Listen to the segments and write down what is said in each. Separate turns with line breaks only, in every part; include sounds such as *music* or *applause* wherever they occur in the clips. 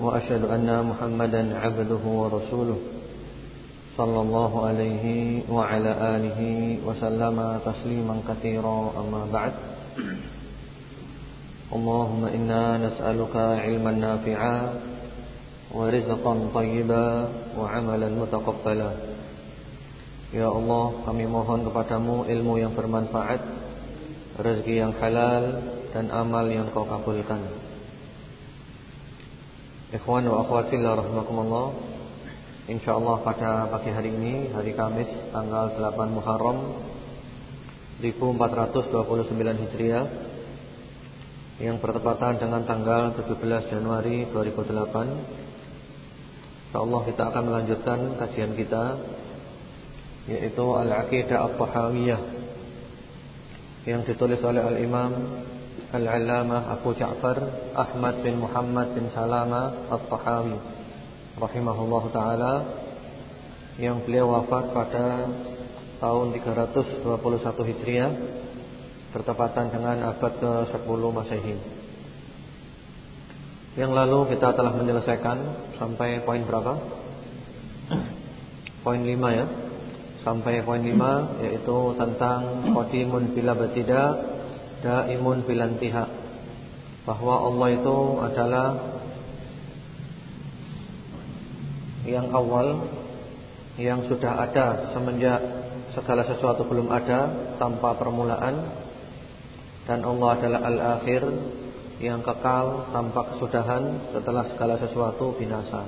وأشهد أن محمدا عبده ورسوله صلى الله عليه وعلى آله وسلم تسليما كثيرا أما بعد اللهم إنا نسألك علما نافعا ورزقا طيبا وعملا متقبلا Ya Allah kami mohon kepadamu ilmu yang bermanfaat rezeki yang halal dan amal yang kau kabulkan. Ikhwan wa akhwat fillah. Insyaallah pada pagi hari ini, hari Kamis tanggal 8 Muharram 1429 Hijriah yang bertepatan dengan tanggal 17 Januari 2008. Insyaallah kita akan melanjutkan kajian kita yaitu Al-Aqidah At-Tahawiyah yang ditulis oleh Al-Imam Al-Allamah Abu Ja'far Ahmad bin Muhammad bin Salama At-Tahawi rahimahullah taala yang beliau wafat pada tahun 321 Hijriah bertepatan dengan abad ke-10 Masehi. Yang lalu kita telah menyelesaikan sampai poin berapa? Poin 5 ya sampai poin 5 yaitu tentang qadimun bila batida daimun bilantiha bahwa Allah itu adalah yang awal yang sudah ada semenjak segala sesuatu belum ada tanpa permulaan dan Allah adalah al-akhir yang kekal tanpa kesudahan setelah segala sesuatu binasa.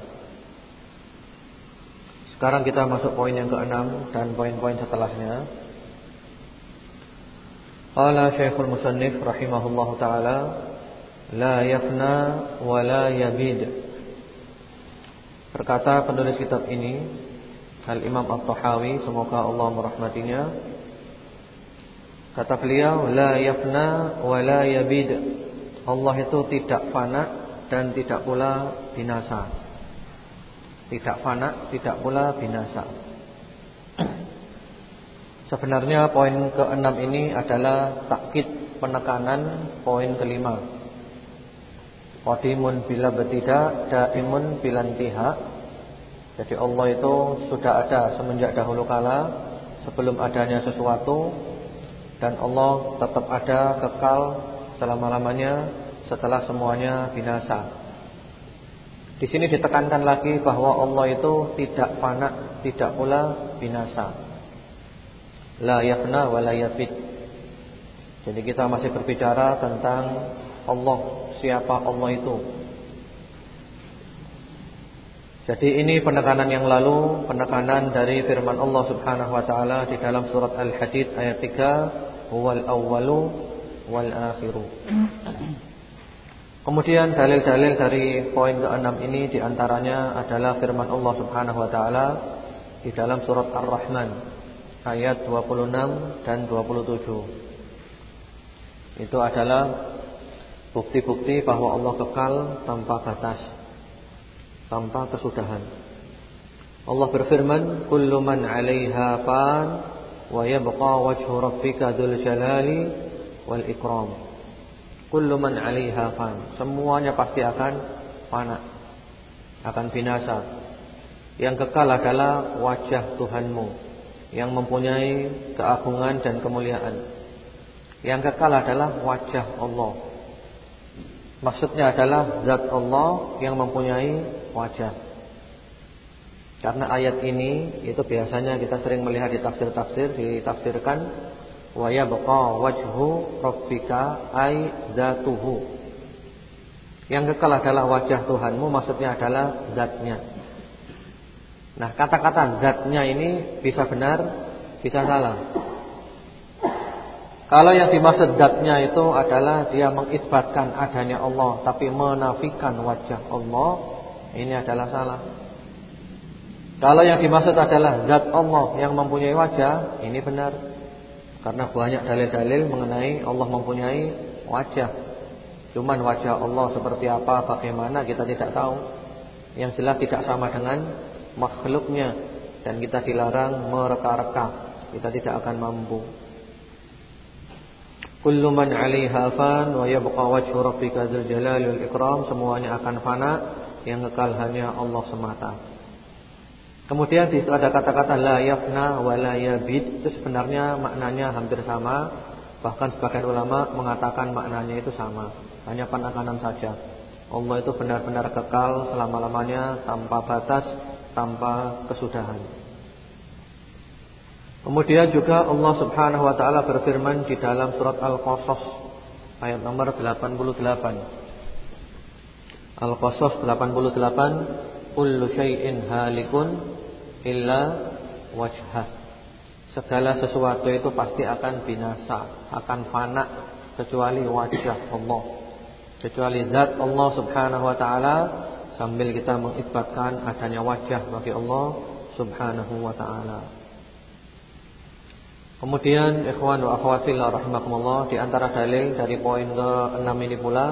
Sekarang kita masuk poin yang keenam dan poin-poin setelahnya. Qala Syekhul Musannif rahimahullahu taala la yafna wa la yabid. Berkata penulis kitab ini Al-Imam At-Tahawi semoga Allah merahmatinya Kata beliau la yafna wa la yabid. Allah itu tidak fana dan tidak pula binasa. Tidak fana, tidak pula binasa Sebenarnya poin keenam ini adalah takkid penekanan poin kelima. Qadimun bila betidak, daimun bilantiha Jadi Allah itu sudah ada semenjak dahulu kala Sebelum adanya sesuatu Dan Allah tetap ada kekal selama-lamanya Setelah semuanya binasa. Di sini ditekankan lagi bahwa Allah itu tidak fana, tidak pula binasa. La yafna wa la yafid. Jadi kita masih berbicara tentang Allah, siapa Allah itu. Jadi ini penekanan yang lalu, penekanan dari firman Allah Subhanahu wa taala di dalam surat Al-Hadid ayat 3, "Huwal awwalu wal akhiru." Kemudian dalil-dalil dari poin ke-6 ini di antaranya adalah firman Allah Subhanahu wa taala di dalam surat Ar-Rahman ayat 26 dan 27. Itu adalah bukti-bukti bahwa Allah kekal tanpa batas, tanpa kesudahan. Allah berfirman, "Kullu man 'alaiha fan wa yabqa wajhu rabbika dzul jalali wal ikram." Kullu man 'alaiha fan. Semuanya pasti akan fana. Akan binasa. Yang kekal adalah wajah Tuhanmu yang mempunyai keagungan dan kemuliaan. Yang kekal adalah wajah Allah. Maksudnya adalah zat Allah yang mempunyai wajah. Karena ayat ini itu biasanya kita sering melihat di tafsir-tafsir ditafsirkan wa yabqa wajhu rabbika ay zatuhu. Yang kekal adalah wajah Tuhanmu maksudnya adalah zatnya. Nah, kata-kata zatnya ini bisa benar, bisa salah. Kalau yang dimaksud zatnya itu adalah dia mengisbatkan adanya Allah tapi menafikan wajah Allah, ini adalah salah. Kalau yang dimaksud adalah zat Allah yang mempunyai wajah, ini benar. Karena banyak dalil-dalil mengenai Allah mempunyai wajah. Cuman wajah Allah seperti apa, bagaimana kita tidak tahu. Yang jelas tidak sama dengan makhluknya dan kita dilarang mereka-reka. Kita tidak akan mampu. Kullu man 'alaiha fan wa yabqa wajhu rabbika dzul jalali wal ikram, semuanya akan fana, yang kekal hanya Allah semata. Kemudian di situ ada kata-kata la yafna wa la yabid, itu sebenarnya maknanya hampir sama, bahkan sebagian ulama mengatakan maknanya itu sama, hanya penekanan saja. Allah itu benar-benar kekal selama-lamanya tanpa batas, tanpa kesudahan. Kemudian juga Allah Subhanahu wa taala berfirman di dalam surat Al-Qasas ayat nomor 88. Al-Qasas 88, kullu syai'in halikun illa wajhah. Segala sesuatu itu pasti akan binasa, akan fana kecuali wajah Allah. Kecuali zat Allah Subhanahu wa taala sambil kita mengisbatkan adanya wajah bagi Allah Subhanahu wa taala. Kemudian ikhwan wa akhwat fillah rahimakumullah di antara dalil dari poin ke-6 ini pula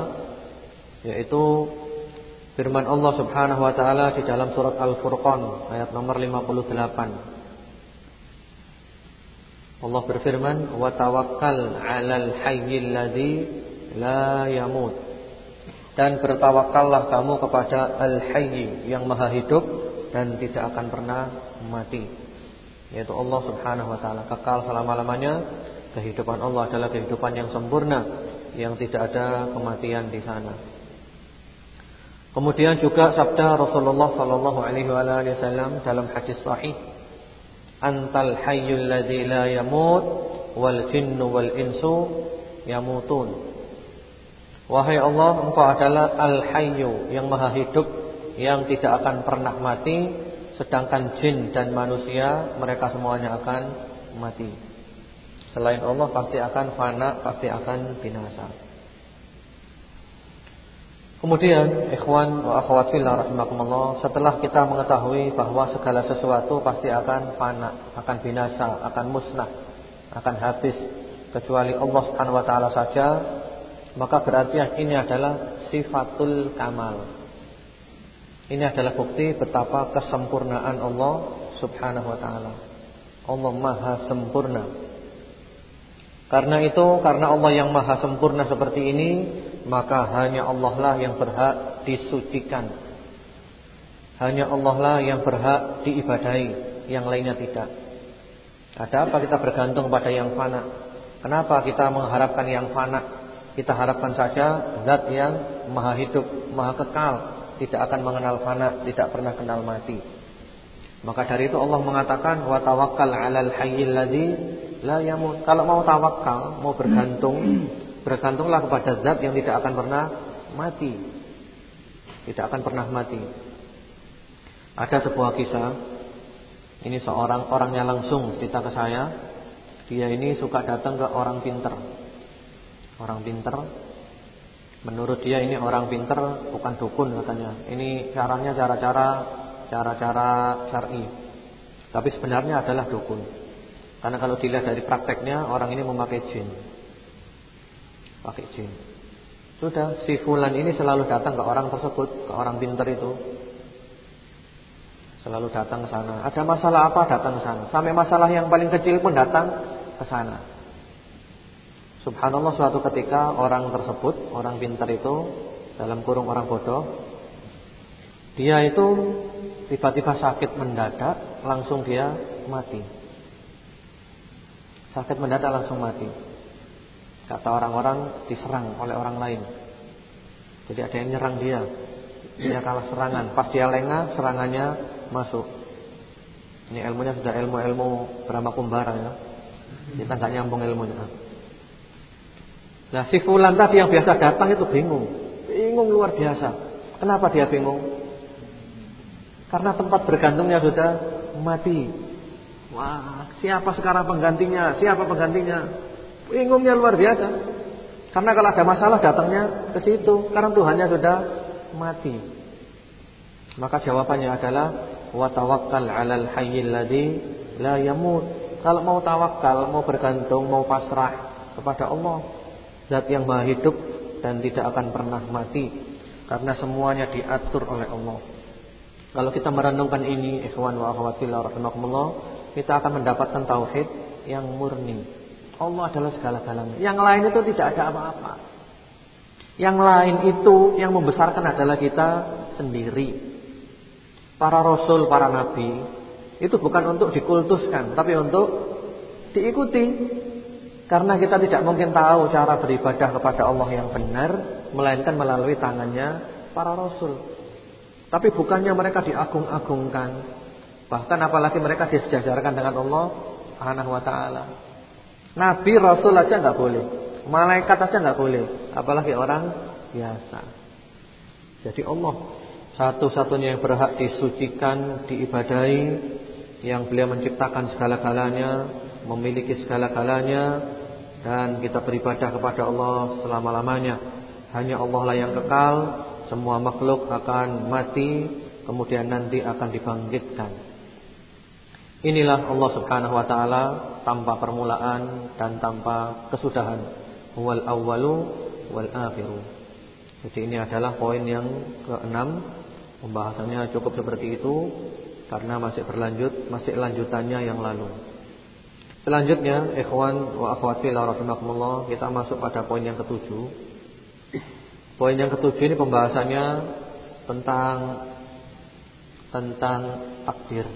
yaitu firman Allah Subhanahu wa taala di dalam surat Al-Furqan ayat nomor 58. Allah berfirman wa tawakkal 'alal hayyil ladzi la yamut dan bertawakallah kamu kepada Al-Hayy yang Maha hidup dan tidak akan pernah mati. Yaitu Allah Subhanahu wa taala kekal selama-lamanya. Kehidupan Allah adalah kehidupan yang sempurna yang tidak ada kematian di sana. Kemudian juga sabda Rasulullah sallallahu alaihi wasallam dalam hadis sahih, "Antal hayyul ladzi la yamut wal jinnu wal insu yamutun." Wahai Allah, Engkau adalah Al-Hayyu yang maha hidup yang tidak akan pernah mati, sedangkan jin dan manusia mereka semuanya akan mati. Selain Allah pasti akan fana, pasti akan binasa. Kemudian, ikhwan wa akhwat fillah rahimakumullah, setelah kita mengetahui bahwa segala sesuatu pasti akan fana, akan binasa, akan musnah, akan habis kecuali Allah Subhanahu wa taala saja maka berarti ini adalah sifatul kamal. Ini adalah bukti betapa kesempurnaan Allah Subhanahu wa taala. Allah Maha sempurna. Karena itu, karena Allah yang Maha sempurna seperti ini, maka hanya Allah lah yang berhak disucikan. Hanya Allah lah yang berhak diibadahi, yang lainnya tidak. Ada apa kita bergantung pada yang fana? Kenapa kita mengharapkan yang fana? Kita harapkan saja zat yang maha hidup, maha kekal, tidak akan mengenal fana, tidak pernah kenal mati. Maka dari itu Allah mengatakan wa tawakkal 'alal hayyil ladzi la yamut. Kalau mau tawakal, mau bergantung, bergantunglah kepada zat yang tidak akan pernah mati. Tidak akan pernah mati. Ada sebuah kisah. Ini seorang orangnya langsung cerita ke saya. Dia ini suka datang ke orang pintar orang pinter. Menurut dia ini orang pinter bukan dukun katanya. Ini caranya cara-cara cara-cara syar'i. Tapi sebenarnya adalah dukun. Karena kalau dilihat dari prakteknya orang ini memakai jin. Pakai jin. Sudah si fulan ini selalu datang ke orang tersebut, ke orang pinter itu. Selalu datang ke sana. Ada masalah apa datang ke sana. Sampai masalah yang paling kecil pun datang ke sana. Subhanallah suatu ketika orang tersebut, orang pintar itu dalam kurung orang bodoh, dia itu tiba-tiba sakit mendadak, langsung dia mati. Sakit mendadak langsung mati. Kata orang-orang diserang oleh orang lain. Jadi ada yang nyerang dia. Dia kalah serangan. Pas dia lengah, serangannya masuk. Ini ilmunya sudah ilmu-ilmu berapa kumbara ya. Kita nggak nyambung ilmunya. Nah si fulan tadi yang biasa datang itu bingung Bingung luar biasa Kenapa dia bingung? Karena tempat bergantungnya sudah mati Wah siapa sekarang penggantinya? Siapa penggantinya? Bingungnya luar biasa. Karena kalau ada masalah datangnya ke situ karena Tuhannya sudah mati. Maka jawabannya adalah wa tawakkal 'alal hayyil la yamut. Kalau mau tawakal, mau bergantung, mau pasrah kepada Allah, zat yang Maha hidup dan tidak akan pernah mati karena semuanya diatur oleh Allah. Kalau kita merenungkan ini, ikhwan wa akhwat fillah kita akan mendapatkan tauhid yang murni. Allah adalah segala-galanya. Yang lain itu tidak ada apa-apa. Yang lain itu yang membesarkan adalah kita sendiri. Para rasul, para nabi itu bukan untuk dikultuskan, tapi untuk diikuti. Karena kita tidak mungkin tahu cara beribadah kepada Allah yang benar melainkan melalui tangannya para rasul. Tapi bukannya mereka diagung-agungkan, bahkan apalagi mereka disejajarkan dengan Allah Subhanahu wa taala. Nabi rasul aja nggak boleh, malaikat aja nggak boleh, apalagi orang biasa. Jadi Allah satu-satunya yang berhak disucikan, diibadahi, yang beliau menciptakan segala-galanya, memiliki segala-galanya dan kita beribadah kepada Allah selama-lamanya. Hanya Allah lah yang kekal, semua makhluk akan mati, kemudian nanti akan dibangkitkan. Inilah Allah Subhanahu wa taala tanpa permulaan dan tanpa kesudahan. Wal awwalu wal akhiru. Jadi ini adalah poin yang keenam. Pembahasannya cukup seperti itu karena masih berlanjut, masih lanjutannya yang lalu. Selanjutnya, ikhwan wa akhwati rahimakumullah, kita masuk pada poin yang ketujuh. Poin yang ketujuh ini pembahasannya tentang tentang takdir.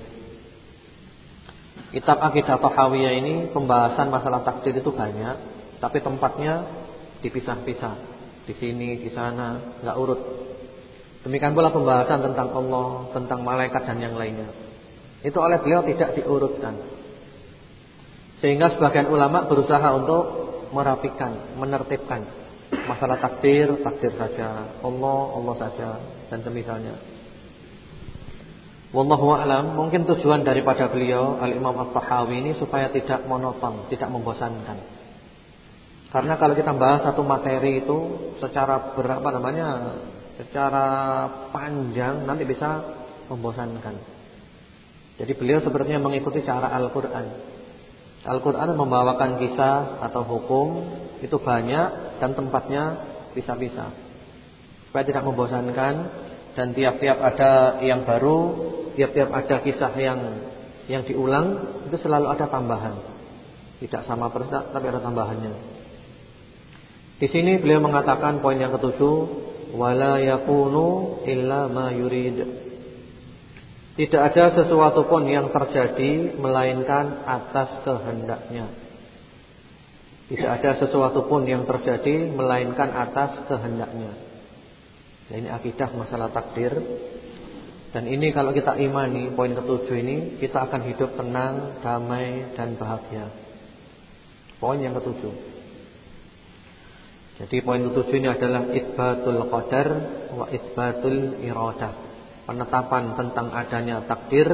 Kitab Akidah Tahawiyah ini pembahasan masalah takdir itu banyak, tapi tempatnya dipisah-pisah. Di sini, di sana, enggak urut. Demikian pula pembahasan tentang Allah, tentang malaikat dan yang lainnya. Itu oleh beliau tidak diurutkan. Sehingga sebagian ulama berusaha untuk merapikan, menertibkan masalah takdir, takdir saja, Allah, Allah saja dan semisalnya. Wallahu a'lam, mungkin tujuan daripada beliau Al-Imam At-Tahawi ini supaya tidak monoton, tidak membosankan. Karena kalau kita bahas satu materi itu secara berapa namanya? secara panjang nanti bisa membosankan. Jadi beliau sepertinya mengikuti cara Al-Qur'an. Al-Quran membawakan kisah atau hukum itu banyak dan tempatnya bisa-bisa. Supaya tidak membosankan dan tiap-tiap ada yang baru, tiap-tiap ada kisah yang yang diulang itu selalu ada tambahan. Tidak sama persis tapi ada tambahannya. Di sini beliau mengatakan poin yang ketujuh, wala yakunu illa ma yurid. Tidak ada sesuatu pun yang terjadi melainkan atas kehendaknya. Tidak ada sesuatu pun yang terjadi melainkan atas kehendaknya. Dan ini akidah masalah takdir. Dan ini kalau kita imani poin ketujuh ini kita akan hidup tenang, damai dan bahagia. Poin yang ketujuh. Jadi poin ketujuh ini adalah itbatul qadar wa itbatul iradah penetapan tentang adanya takdir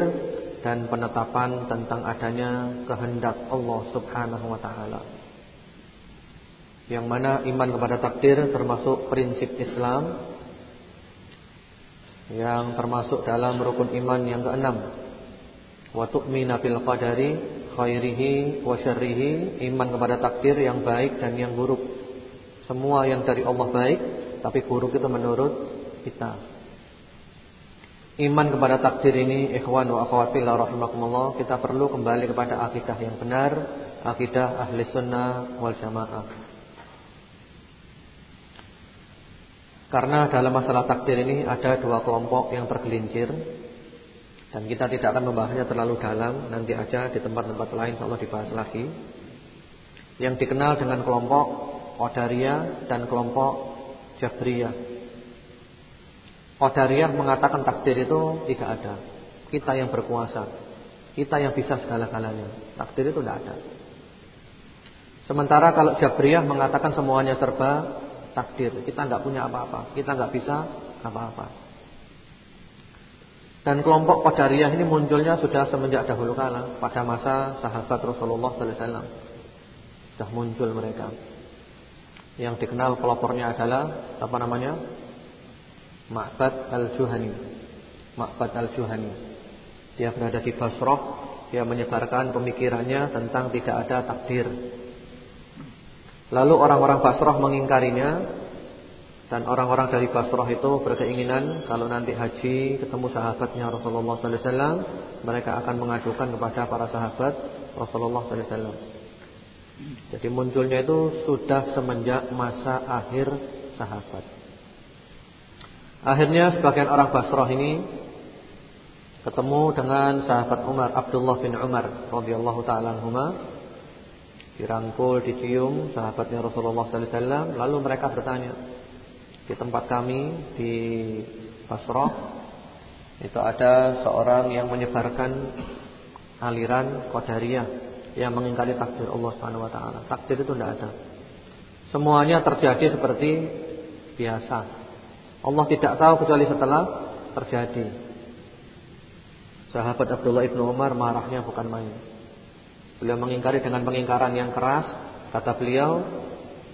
dan penetapan tentang adanya kehendak Allah Subhanahu wa taala. Yang mana iman kepada takdir termasuk prinsip Islam yang termasuk dalam rukun iman yang keenam. Wa tu'mina bil qadari khairihi wa syarrihi, iman kepada takdir yang baik dan yang buruk. Semua yang dari Allah baik, tapi buruk itu menurut kita. Iman kepada takdir ini ikhwan wa akhwat fillah rahimakumullah kita perlu kembali kepada akidah yang benar, akidah ahli sunnah wal jamaah. Karena dalam masalah takdir ini ada dua kelompok yang tergelincir dan kita tidak akan membahasnya terlalu dalam, nanti aja di tempat-tempat lain insyaallah dibahas lagi. Yang dikenal dengan kelompok Qadariyah dan kelompok Jabriyah. Qadariyah mengatakan takdir itu tidak ada. Kita yang berkuasa. Kita yang bisa segala-galanya. Takdir itu tidak ada. Sementara kalau Jabriyah mengatakan semuanya serba takdir. Kita nggak punya apa-apa. Kita nggak bisa apa-apa. Dan kelompok Qadariyah ini munculnya sudah semenjak dahulu kala pada masa sahabat Rasulullah sallallahu alaihi. Sudah muncul mereka. Yang dikenal pelopornya adalah apa namanya? Ma'bad al-Juhani. Ma'bad al-Juhani. Dia berada di Basrah, dia menyebarkan pemikirannya tentang tidak ada takdir. Lalu orang-orang Basrah mengingkarinya dan orang-orang dari Basrah itu berkeinginan kalau nanti haji ketemu sahabatnya Rasulullah wasallam, mereka akan mengadukan kepada para sahabat Rasulullah wasallam. Jadi munculnya itu sudah semenjak masa akhir sahabat. Akhirnya sebagian orang Basrah ini ketemu dengan sahabat Umar Abdullah bin Umar radhiyallahu taala anhuma dirangkul, dicium sahabatnya Rasulullah sallallahu alaihi wasallam, lalu mereka bertanya, di tempat kami di Basrah itu ada seorang yang menyebarkan aliran qadariyah yang mengingkari takdir Allah Subhanahu wa taala. Takdir itu tidak ada. Semuanya terjadi seperti biasa. Allah tidak tahu kecuali setelah terjadi. Sahabat Abdullah ibnu Umar marahnya bukan main. Beliau mengingkari dengan pengingkaran yang keras. Kata beliau,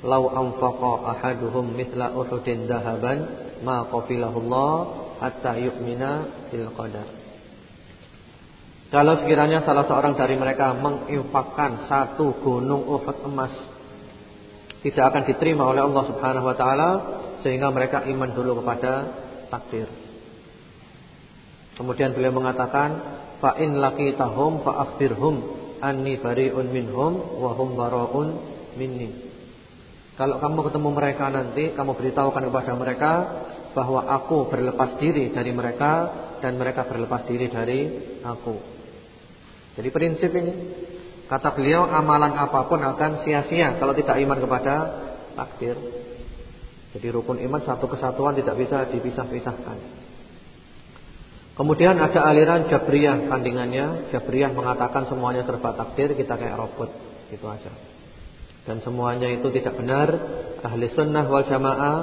Lau anfaqa ahaduhum mithla Uhudin dahaban ma qabilahu Allah hatta yu'mina bil qadar. Kalau sekiranya salah seorang dari mereka menginfakkan satu gunung Uhud emas tidak akan diterima oleh Allah Subhanahu wa taala sehingga mereka iman dulu kepada takdir. Kemudian beliau mengatakan fa in laqitahum fa akhbirhum anni bari'un minhum wa hum bara'un minni. Kalau kamu ketemu mereka nanti, kamu beritahukan kepada mereka bahwa aku berlepas diri dari mereka dan mereka berlepas diri dari aku. Jadi prinsip ini kata beliau amalan apa pun akan sia-sia kalau tidak iman kepada takdir. Jadi rukun iman satu kesatuan tidak bisa dipisah-pisahkan. Kemudian ada aliran Jabriyah tandingannya. Jabriyah mengatakan semuanya serba takdir, kita kayak robot, gitu aja. Dan semuanya itu tidak benar Ahli sunnah wal jamaah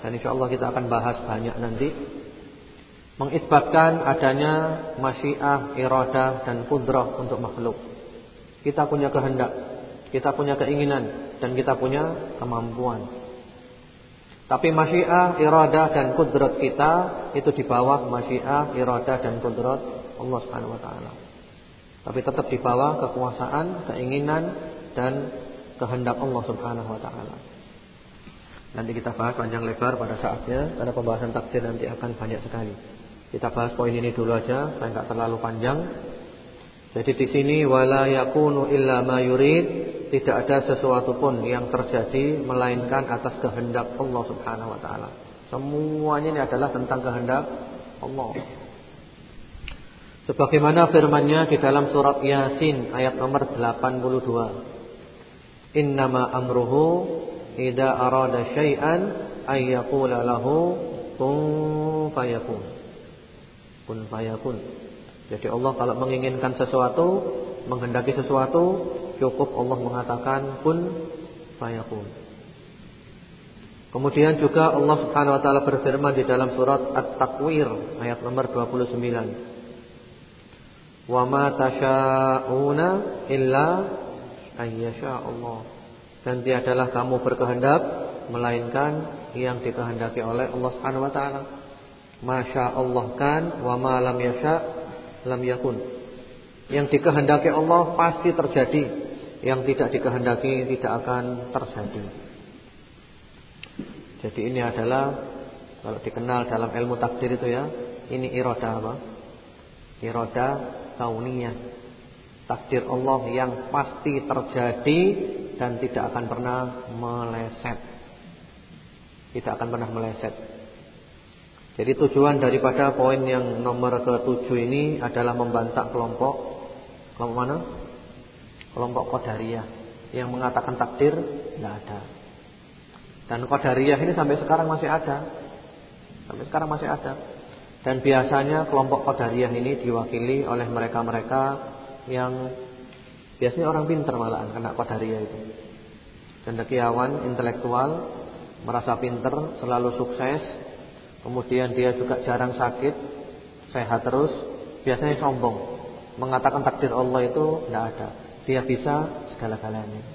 Dan insya Allah kita akan bahas banyak nanti Mengisbatkan adanya Masyiah, iradah dan kudrah untuk makhluk Kita punya kehendak Kita punya keinginan Dan kita punya kemampuan Tapi masyiah, iradah dan kudrat kita Itu di bawah masyiah, iradah dan kudrat Allah subhanahu wa ta'ala Tapi tetap di bawah kekuasaan, keinginan Dan kehendak Allah Subhanahu wa taala. Nanti kita bahas panjang lebar pada saatnya karena pembahasan takdir nanti akan banyak sekali. Kita bahas poin ini dulu aja supaya terlalu panjang. Jadi di sini wala yakunu illa ma yurid, tidak ada sesuatu pun yang terjadi melainkan atas kehendak Allah Subhanahu wa taala. Semuanya ini adalah tentang kehendak Allah. Sebagaimana firman-Nya di dalam surat Yasin ayat nomor 82. Innama amruhu idza arada syai'an ay yaqula lahu kun fayakun. Kun fayakun. Jadi Allah kalau menginginkan sesuatu, menghendaki sesuatu, cukup Allah mengatakan kun fayakun. Kemudian juga Allah Subhanahu wa taala berfirman di dalam surat At-Takwir ayat nomor 29. Wa ma tasyauna illa ayyasha Allah. Dan tiadalah kamu berkehendak melainkan yang dikehendaki oleh Allah Subhanahu wa taala. Masya Allah kan wa ma lam yasha lam yakun. Yang dikehendaki Allah pasti terjadi, yang tidak dikehendaki tidak akan terjadi. Jadi ini adalah kalau dikenal dalam ilmu takdir itu ya, ini iroda apa? Iroda kauniyah takdir Allah yang pasti terjadi dan tidak akan pernah meleset. Tidak akan pernah meleset. Jadi tujuan daripada poin yang nomor ketujuh ini adalah membantah kelompok kelompok mana? Kelompok Qadariyah yang mengatakan takdir tidak ada. Dan Qadariyah ini sampai sekarang masih ada. Sampai sekarang masih ada. Dan biasanya kelompok Qadariyah ini diwakili oleh mereka-mereka yang biasanya orang pintar malahan kena qadariyah itu. Cendekiawan, intelektual, merasa pintar, selalu sukses, kemudian dia juga jarang sakit, sehat terus, biasanya sombong, mengatakan takdir Allah itu tidak ada. Dia bisa segala-galanya.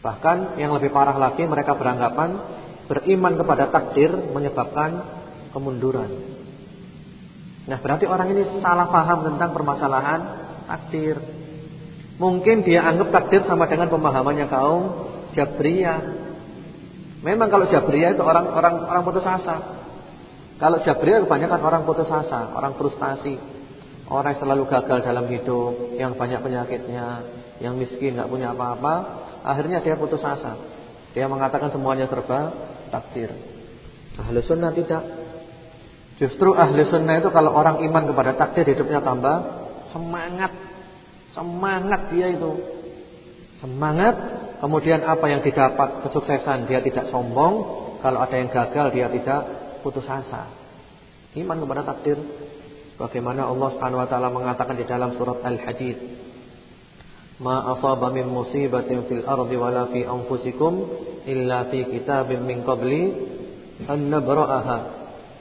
Bahkan yang lebih parah lagi mereka beranggapan beriman kepada takdir menyebabkan kemunduran. Nah, berarti orang ini salah paham tentang permasalahan takdir. Mungkin dia anggap takdir sama dengan pemahamannya kaum Jabriyah. Memang kalau Jabriyah itu orang-orang orang putus asa. Kalau Jabriyah kebanyakan orang putus asa, orang frustasi. Orang yang selalu gagal dalam hidup, yang banyak penyakitnya, yang miskin, nggak punya apa-apa, Akhirnya dia putus asa. Dia mengatakan semuanya serba takdir. Ahli sunnah tidak. Justru ahli sunnah itu kalau orang iman kepada takdir hidupnya tambah semangat. Semangat dia itu. Semangat. Kemudian apa yang didapat kesuksesan dia tidak sombong. Kalau ada yang gagal dia tidak putus asa. Iman kepada takdir. Bagaimana Allah Subhanahu wa taala mengatakan di dalam surat Al-Hadid ma asaba min musibatin fil ardi wala fi anfusikum illa fi kitabim min qabli an nabra'aha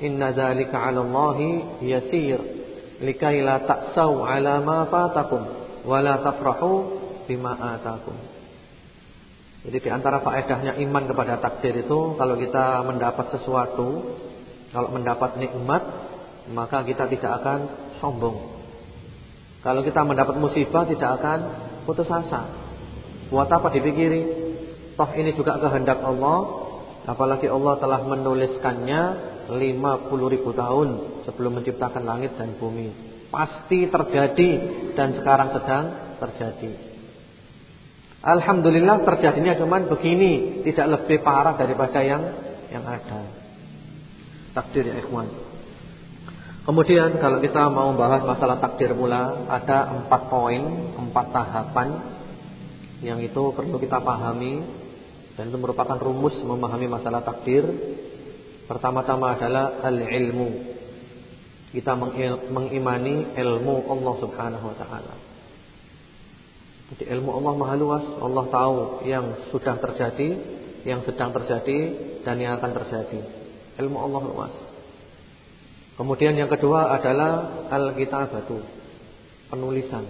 inna dzalika 'ala Allahi yasir likai la ta'sau 'ala ma fatakum wala tafrahu bima atakum jadi di antara faedahnya iman kepada takdir itu kalau kita mendapat sesuatu kalau mendapat nikmat maka kita tidak akan sombong kalau kita mendapat musibah tidak akan putus asa. Buat apa dipikiri? Toh ini juga kehendak Allah. Apalagi Allah telah menuliskannya 50 ribu tahun sebelum menciptakan langit dan bumi. Pasti terjadi dan sekarang sedang terjadi. Alhamdulillah terjadinya cuman begini, tidak lebih parah daripada yang yang ada. Takdir ya ikhwan. Kemudian kalau kita mau bahas masalah takdir pula Ada empat poin, empat tahapan Yang itu perlu kita pahami. Dan itu merupakan rumus memahami masalah takdir. Pertama-tama adalah al-ilmu. Kita mengimani ilmu Allah subhanahu wa ta'ala Jadi ilmu Allah maha luas Allah tahu yang sudah terjadi Yang sedang terjadi Dan yang akan terjadi Ilmu Allah luas Kemudian yang kedua adalah al-kitabatu, penulisan.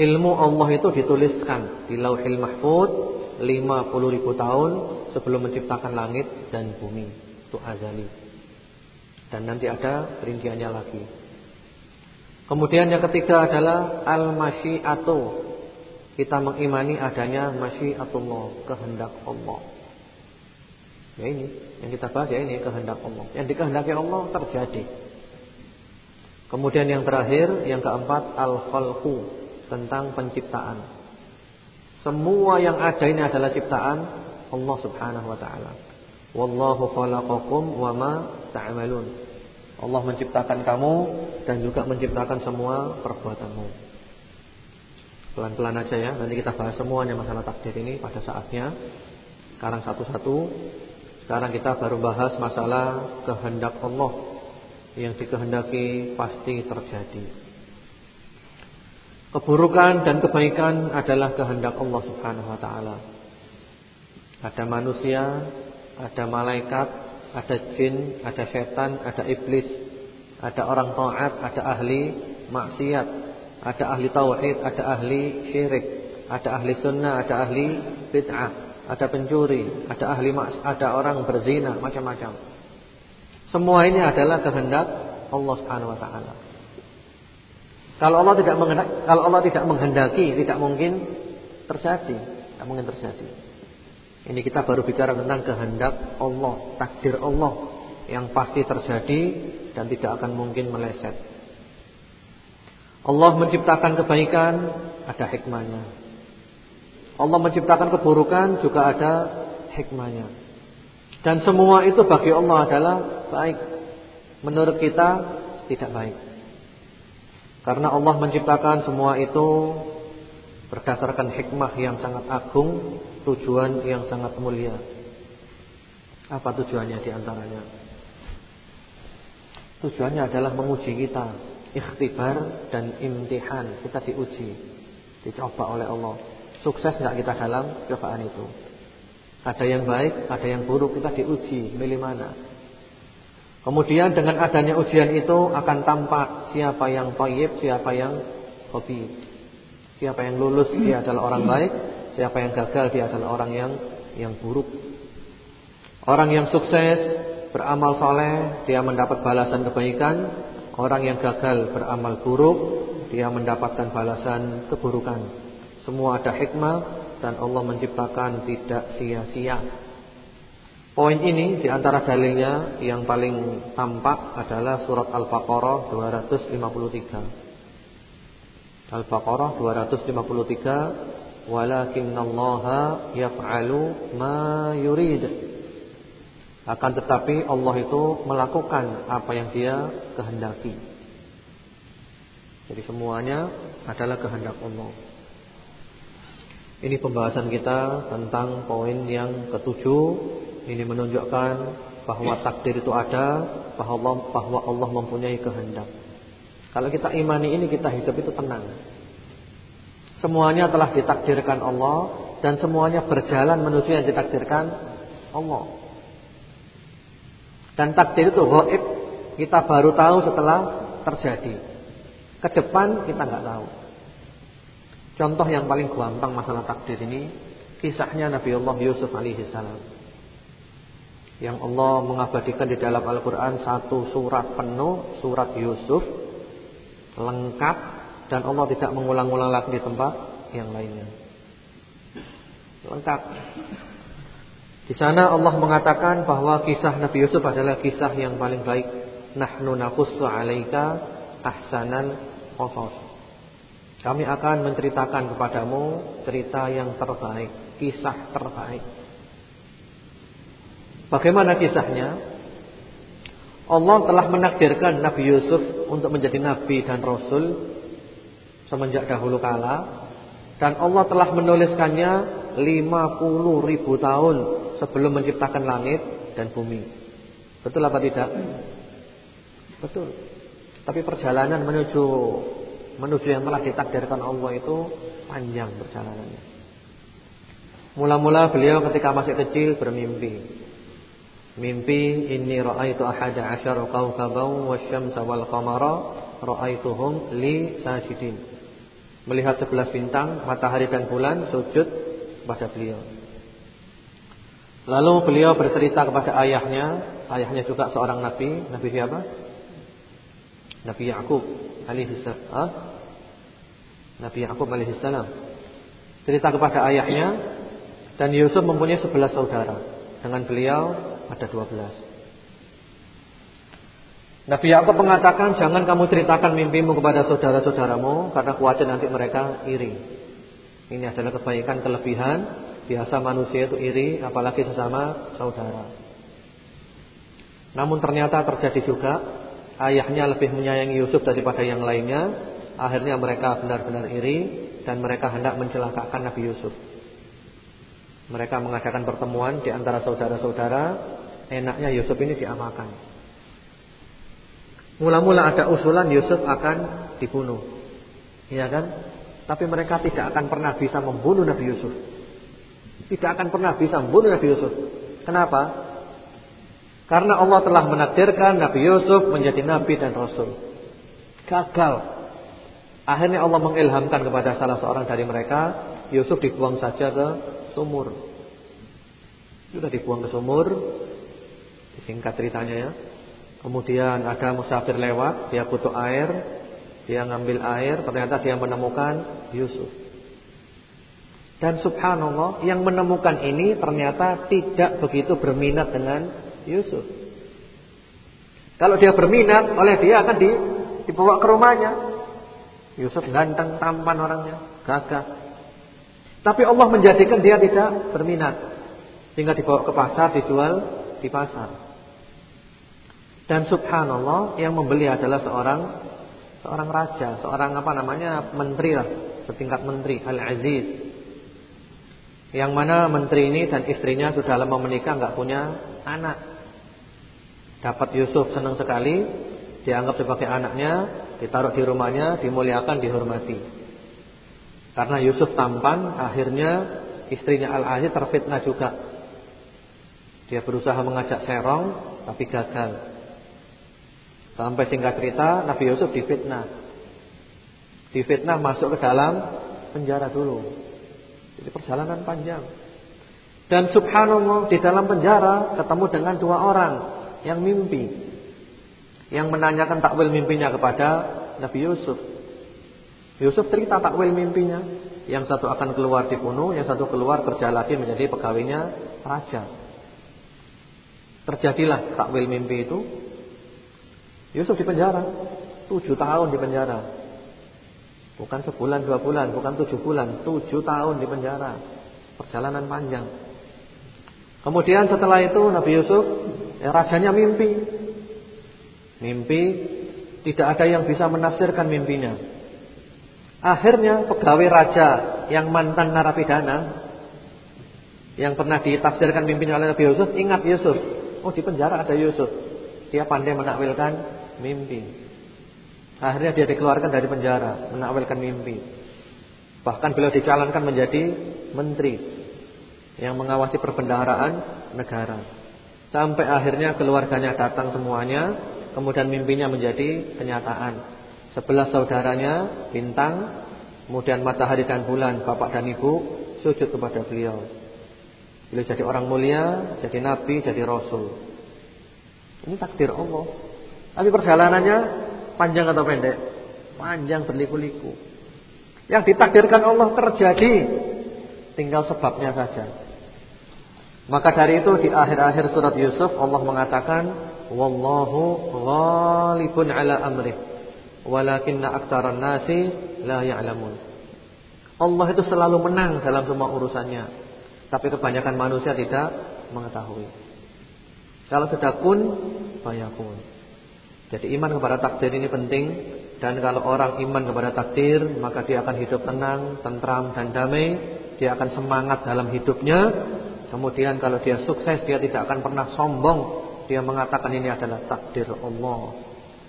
Ilmu Allah itu dituliskan di Lauhil Mahfuz 50 ribu tahun sebelum menciptakan langit dan bumi. Itu azali. Dan nanti ada perinciannya lagi. Kemudian yang ketiga adalah al-masyiatu. Kita mengimani adanya masyiatullah, kehendak Allah. Ya ini yang kita bahas ya ini kehendak Allah. Yang dikehendaki Allah terjadi. Kemudian yang terakhir, yang keempat al-khalqu tentang penciptaan. Semua yang ada ini adalah ciptaan Allah Subhanahu wa taala. Wallahu khalaqakum wama ta'malun. Allah menciptakan kamu dan juga menciptakan semua perbuatanmu. Pelan-pelan aja ya, nanti kita bahas semuanya masalah takdir ini pada saatnya. Sekarang satu-satu sekarang kita baru bahas masalah kehendak Allah yang dikehendaki pasti terjadi. Keburukan dan kebaikan adalah kehendak Allah Subhanahu wa taala. Ada manusia, ada malaikat, ada jin, ada setan, ada iblis, ada orang taat, ada ahli maksiat, ada ahli tauhid, ada ahli syirik, ada ahli sunnah, ada ahli bid'ah ada pencuri, ada ahli maks, ada orang berzina, macam-macam. Semua ini adalah kehendak Allah Subhanahu wa taala. Kalau Allah tidak menghendaki, kalau Allah tidak menghendaki, tidak mungkin terjadi, tidak mungkin terjadi. Ini kita baru bicara tentang kehendak Allah, takdir Allah yang pasti terjadi dan tidak akan mungkin meleset. Allah menciptakan kebaikan ada hikmahnya. Allah menciptakan keburukan juga ada hikmahnya. Dan semua itu bagi Allah adalah baik. Menurut kita tidak baik. Karena Allah menciptakan semua itu berdasarkan hikmah yang sangat agung, tujuan yang sangat mulia. Apa tujuannya di antaranya? Tujuannya adalah menguji kita, ikhtibar dan imtihan. Kita diuji, dicoba oleh Allah. Sukses nggak kita dalam cobaan itu? Ada yang baik, ada yang buruk, kita diuji, milih mana? Kemudian dengan adanya ujian itu akan tampak siapa yang toyib, siapa yang hobi. Siapa yang lulus dia adalah orang baik, Siapa yang gagal dia adalah orang yang yang buruk. Orang yang sukses beramal soleh dia mendapat balasan kebaikan. Orang yang gagal beramal buruk dia mendapatkan balasan keburukan. Semua ada hikmah dan Allah menciptakan tidak sia-sia. Poin ini di antara dalilnya yang paling tampak adalah surat Al-Baqarah 253. Al-Baqarah 253 walakinallaha yaf'alu ma yurid. Akan tetapi Allah itu melakukan apa yang Dia kehendaki. Jadi semuanya adalah kehendak Allah. Ini pembahasan kita tentang poin yang ketujuh ini menunjukkan bahwa takdir itu ada, bahwa bahwa Allah mempunyai kehendak. Kalau kita imani ini kita hidup itu tenang. Semuanya telah ditakdirkan Allah dan semuanya berjalan menuju yang ditakdirkan Allah. Dan takdir itu gaib, kita baru tahu setelah terjadi. Ke depan kita nggak tahu. Contoh yang paling gampang masalah takdir ini kisahnya Nabi Allah Yusuf alaihi salam yang Allah mengabadikan di dalam Al-Quran satu surat penuh, surat Yusuf, lengkap, dan Allah tidak mengulang-ulang lagi di tempat yang lainnya. Lengkap. Di sana Allah mengatakan bahwa kisah Nabi Yusuf adalah kisah yang paling baik. Nahnu naqussu 'alaika ahsanal qasas. Kami akan menceritakan kepadamu cerita yang terbaik, kisah terbaik. Bagaimana kisahnya? Allah telah menakdirkan Nabi Yusuf untuk menjadi nabi dan rasul semenjak dahulu kala dan Allah telah menuliskannya 50 ribu tahun sebelum menciptakan langit dan bumi. Betul apa tidak? Betul. Tapi perjalanan menuju menuju yang telah ditakdirkan Allah itu panjang perjalanannya. Mula-mula beliau ketika masih kecil bermimpi Mimpi inni ra'aitu ahada asyara kawkaban wasyamsa wal qamara ra'aituhum li sajidin. Melihat sebelas bintang, matahari dan bulan sujud pada beliau. Lalu beliau bercerita kepada ayahnya, ayahnya juga seorang nabi, nabi siapa? Nabi Yakub alaihi salam. Nabi Yakub alaihi salam. Cerita kepada ayahnya dan Yusuf mempunyai sebelas saudara. Dengan beliau ada 12. Nabi Yakub mengatakan jangan kamu ceritakan mimpimu kepada saudara-saudaramu karena khawatir nanti mereka iri. Ini adalah kebaikan kelebihan biasa manusia itu iri apalagi sesama saudara. Namun ternyata terjadi juga ayahnya lebih menyayangi Yusuf daripada yang lainnya. Akhirnya mereka benar-benar iri dan mereka hendak mencelakakan Nabi Yusuf. Mereka mengadakan pertemuan di antara saudara-saudara enaknya Yusuf ini diamalkan. Mula-mula ada usulan Yusuf akan dibunuh. Iya kan? Tapi mereka tidak akan pernah bisa membunuh Nabi Yusuf. Tidak akan pernah bisa membunuh Nabi Yusuf. Kenapa? Karena Allah telah menakdirkan Nabi Yusuf menjadi nabi dan rasul. Gagal. Akhirnya Allah mengilhamkan kepada salah seorang dari mereka, Yusuf dibuang saja ke sumur. Sudah dibuang ke sumur, Singkat ceritanya ya. Kemudian ada musafir lewat, dia butuh air, dia ngambil air, ternyata dia menemukan Yusuf. Dan subhanallah, yang menemukan ini ternyata tidak begitu berminat dengan Yusuf. Kalau dia berminat, oleh dia akan di, dibawa ke rumahnya. Yusuf ganteng, tampan orangnya, gagah. Tapi Allah menjadikan dia tidak berminat. Sehingga dibawa ke pasar, dijual di pasar. Dan subhanallah yang membeli adalah seorang seorang raja, seorang apa namanya menteri lah, setingkat menteri Al-Aziz. Yang mana menteri ini dan istrinya sudah lama menikah nggak punya anak. Dapat Yusuf senang sekali, dianggap sebagai anaknya, ditaruh di rumahnya, dimuliakan, dihormati. Karena Yusuf tampan, akhirnya istrinya Al-Aziz terfitnah juga. Dia berusaha mengajak serong, tapi gagal. Sampai singkat cerita Nabi Yusuf difitnah. Difitnah masuk ke dalam penjara dulu. Jadi perjalanan panjang. Dan subhanallah di dalam penjara ketemu dengan dua orang yang mimpi. Yang menanyakan takwil mimpinya kepada Nabi Yusuf. Yusuf cerita takwil mimpinya. Yang satu akan keluar dibunuh, yang satu keluar kerja lagi menjadi pegawainya raja. Terjadilah takwil mimpi itu. Yusuf di penjara, tujuh tahun di penjara. Bukan sebulan, dua bulan, bukan tujuh bulan, tujuh tahun di penjara. Perjalanan panjang. Kemudian setelah itu Nabi Yusuf ya, rajanya mimpi. Mimpi tidak ada yang bisa menafsirkan mimpinya. Akhirnya pegawai raja yang mantan narapidana yang pernah ditafsirkan mimpinya oleh Nabi Yusuf ingat Yusuf. Oh di penjara ada Yusuf. Dia pandai menakwilkan mimpi. Akhirnya dia dikeluarkan dari penjara menakwilkan mimpi. Bahkan beliau dicalonkan menjadi menteri yang mengawasi perbendaharaan negara. Sampai akhirnya keluarganya datang semuanya, kemudian mimpinya menjadi kenyataan. Sebelah saudaranya bintang, kemudian matahari dan bulan, bapak dan ibu sujud kepada beliau. Beliau jadi orang mulia, jadi nabi, jadi rasul. Ini takdir Allah. Tapi perjalanannya panjang atau pendek? Panjang berliku-liku. Yang ditakdirkan Allah terjadi, tinggal sebabnya saja. Maka dari itu di akhir-akhir surat Yusuf Allah mengatakan wallahu ghalibun ala amrih walakinna aktsaran nasi la ya'lamun. Allah itu selalu menang dalam semua urusannya, tapi kebanyakan manusia tidak mengetahui. Kalau sudah kun fayakun. Jadi iman kepada takdir ini penting dan kalau orang iman kepada takdir maka dia akan hidup tenang, tentram dan damai, dia akan semangat dalam hidupnya Kemudian kalau dia sukses dia tidak akan pernah sombong. Dia mengatakan ini adalah takdir Allah.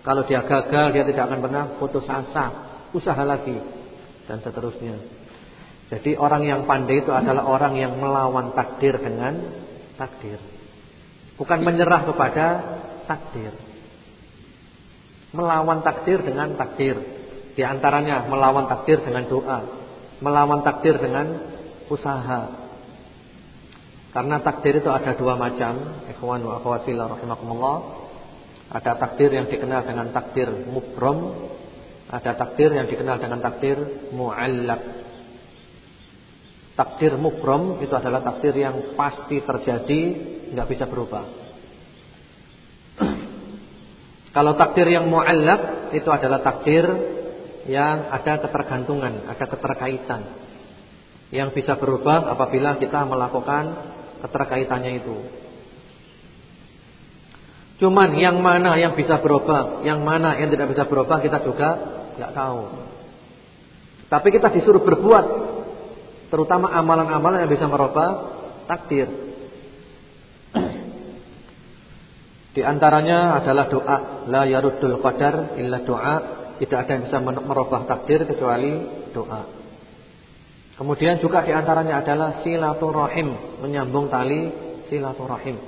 Kalau dia gagal dia tidak akan pernah putus asa, usaha lagi dan seterusnya. Jadi orang yang pandai itu adalah orang yang melawan takdir dengan takdir. Bukan menyerah kepada takdir. Melawan takdir dengan takdir. Di antaranya melawan takdir dengan doa, melawan takdir dengan usaha, karena takdir itu ada dua macam, ikhwan wa akhwat fillah rahimakumullah. Ada takdir yang dikenal dengan takdir mubram, ada takdir yang dikenal dengan takdir muallaq. Takdir mubram itu adalah takdir yang pasti terjadi, enggak bisa berubah. Kalau takdir yang muallaq itu adalah takdir yang ada ketergantungan, ada keterkaitan. Yang bisa berubah apabila kita melakukan keterkaitannya itu. Cuman yang mana yang bisa berubah, yang mana yang tidak bisa berubah kita juga nggak tahu. Tapi kita disuruh berbuat, terutama amalan-amalan yang bisa merubah takdir. Di antaranya adalah doa, la yaruddul qadar illa doa, tidak ada yang bisa merubah takdir kecuali doa. Kemudian juga di antaranya adalah silaturahim, menyambung tali silaturahim.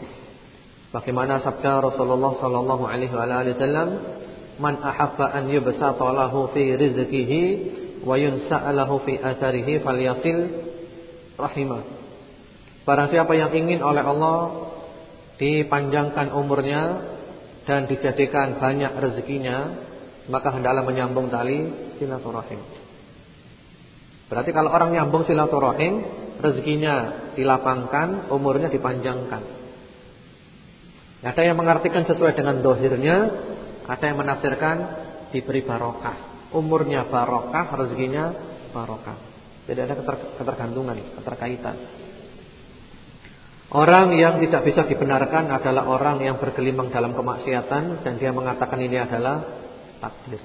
Bagaimana sabda Rasulullah sallallahu alaihi wasallam, "Man ahabba an yubsata lahu fi rizqihi wa yunsa'alahu fi atharihi falyasil rahimah." Barang siapa yang ingin oleh Allah dipanjangkan umurnya dan dijadikan banyak rezekinya, maka hendaklah menyambung tali silaturahim. Berarti kalau orang nyambung silaturahim, rezekinya dilapangkan, umurnya dipanjangkan. Ada yang mengartikan sesuai dengan dohirnya, ada yang menafsirkan diberi barokah. Umurnya barokah, rezekinya barokah. Jadi ada ketergantungan, keterkaitan. Orang yang tidak bisa dibenarkan adalah orang yang bergelimang dalam kemaksiatan dan dia mengatakan ini adalah takdir.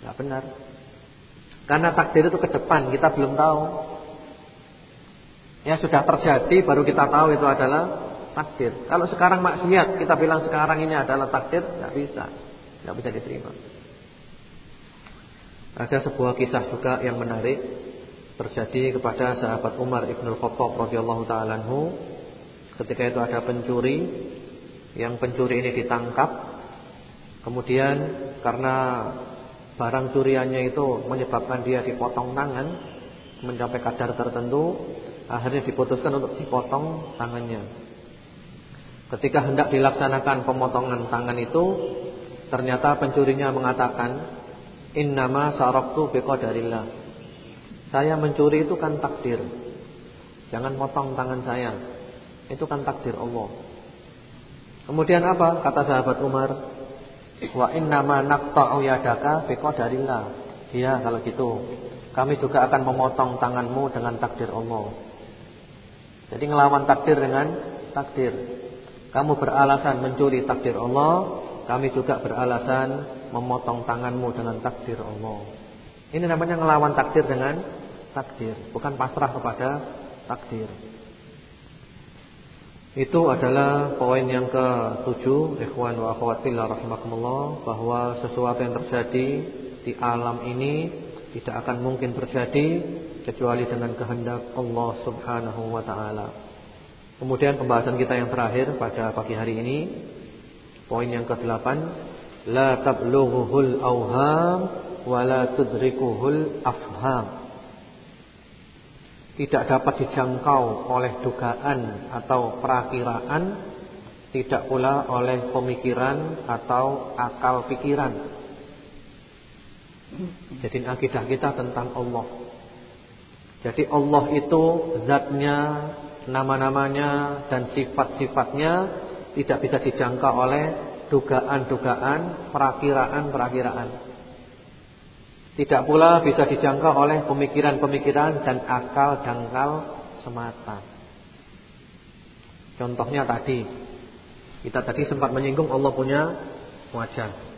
Tidak benar. Karena takdir itu ke depan kita belum tahu. Yang sudah terjadi baru kita tahu itu adalah takdir. Kalau sekarang maksiat kita bilang sekarang ini adalah takdir, nggak bisa, nggak bisa diterima. Ada sebuah kisah juga yang menarik terjadi kepada sahabat Umar ibn Khattab radhiyallahu taala Ketika itu ada pencuri, yang pencuri ini ditangkap, kemudian karena barang curiannya itu menyebabkan dia dipotong tangan, mencapai kadar tertentu, akhirnya diputuskan untuk dipotong tangannya. Ketika hendak dilaksanakan pemotongan tangan itu, ternyata pencurinya mengatakan, "Innama saraktu biqadarillah." Saya mencuri itu kan takdir. Jangan potong tangan saya. Itu kan takdir Allah. Kemudian apa? Kata sahabat Umar, "Wa innama naqta'u yadaka biqadarillah." Iya, kalau gitu. Kami juga akan memotong tanganmu dengan takdir Allah. Jadi ngelawan takdir dengan takdir. Kamu beralasan mencuri takdir Allah, kami juga beralasan memotong tanganmu dengan takdir Allah. Ini namanya ngelawan takdir dengan takdir, bukan pasrah kepada takdir. Itu adalah poin yang ke-7, ikhwan wa akhwat fillah rahimakumullah, bahwa sesuatu yang terjadi di alam ini tidak akan mungkin terjadi kecuali dengan kehendak Allah Subhanahu wa taala. Kemudian pembahasan kita yang terakhir pada pagi hari ini Poin yang ke-8 La tablughuhul awham Wa la tudrikuhul afham Tidak dapat dijangkau oleh dugaan atau perakiraan Tidak pula oleh pemikiran atau akal pikiran Jadi akidah kita tentang Allah Jadi Allah itu zatnya nama-namanya dan sifat-sifatnya tidak bisa dijangka oleh dugaan-dugaan, perakiraan-perakiraan. Tidak pula bisa dijangka oleh pemikiran-pemikiran dan akal dangkal semata. Contohnya tadi, kita tadi sempat menyinggung Allah punya wajah.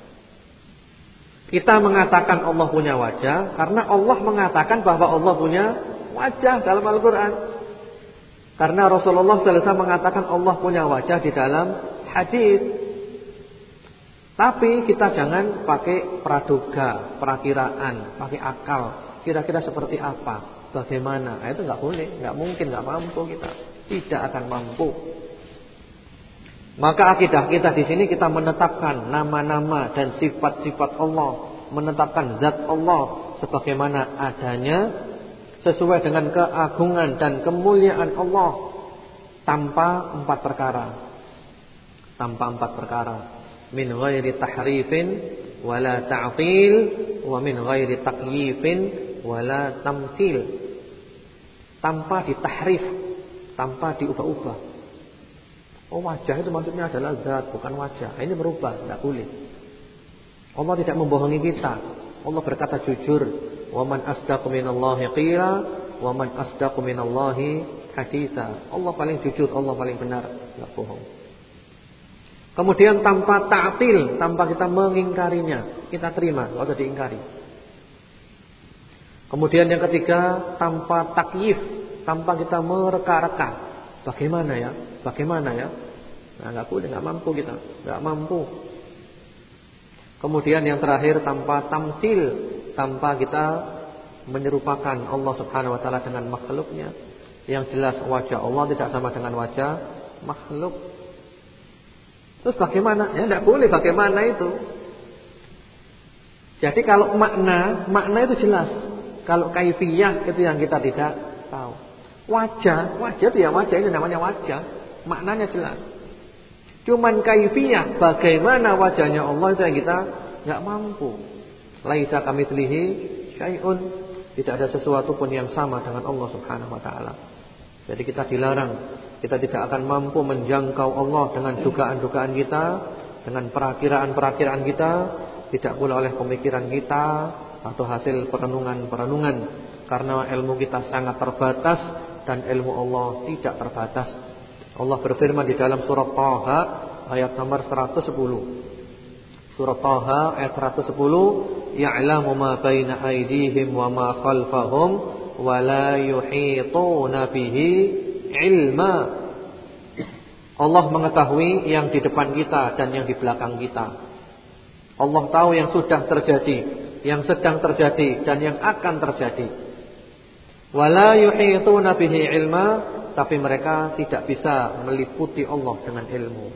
Kita mengatakan Allah punya wajah karena Allah mengatakan bahwa Allah punya wajah dalam Al-Qur'an. Karena Rasulullah SAW mengatakan Allah punya wajah di dalam hadis. Tapi kita jangan pakai praduga, perakiraan, pakai akal. Kira-kira seperti apa? Bagaimana? Nah, itu nggak boleh, nggak mungkin, nggak mampu kita. Tidak akan mampu. Maka akidah kita di sini kita menetapkan nama-nama dan sifat-sifat Allah, menetapkan zat Allah sebagaimana adanya sesuai dengan keagungan dan kemuliaan Allah tanpa empat perkara. Tanpa empat perkara. Min ghairi tahrifin wala ta'til wa min ghairi taqyifin wala tamthil. Tanpa ditahrif, tanpa diubah-ubah. Oh wajah itu maksudnya adalah zat bukan wajah. Ini berubah, tidak boleh. Allah tidak membohongi kita. Allah berkata jujur Wa man asdaqu minallahi qila wa man asdaqu minallahi haditha. Allah paling jujur, Allah paling benar, enggak bohong. Kemudian tanpa ta'til, tanpa kita mengingkarinya, kita terima, enggak usah diingkari. Kemudian yang ketiga, tanpa takyif, tanpa kita mereka-reka. Bagaimana ya? Bagaimana ya? Nah, enggak boleh, enggak mampu kita, enggak mampu. Kemudian yang terakhir tanpa tamtil, tanpa kita menyerupakan Allah Subhanahu wa taala dengan makhluknya. Yang jelas wajah Allah tidak sama dengan wajah makhluk. Terus bagaimana? Ya tidak boleh bagaimana itu. Jadi kalau makna, makna itu jelas. Kalau kaifiyah itu yang kita tidak tahu. Wajah, wajah itu ya wajah ini namanya wajah. Maknanya jelas. Cuman kaifiyah bagaimana wajahnya Allah itu yang kita nggak mampu. Laisa kamitslihi syai'un. Tidak ada sesuatu pun yang sama dengan Allah Subhanahu wa taala. Jadi kita dilarang, kita tidak akan mampu menjangkau Allah dengan dugaan-dugaan kita, dengan perakiraan-perakiraan kita, tidak pula oleh pemikiran kita atau hasil perenungan-perenungan karena ilmu kita sangat terbatas dan ilmu Allah tidak terbatas. Allah berfirman di dalam surat Taha ayat nomor 110. Surah Taha ayat 110, "Ya'lamu ma baina aydihim wa ma khalfahum wa la yuhituna bihi ilma." Allah mengetahui yang di depan kita dan yang di belakang kita. Allah tahu yang sudah terjadi, yang sedang terjadi dan yang akan terjadi. Wala yuhituna bihi ilma, tapi mereka tidak bisa meliputi Allah dengan ilmu.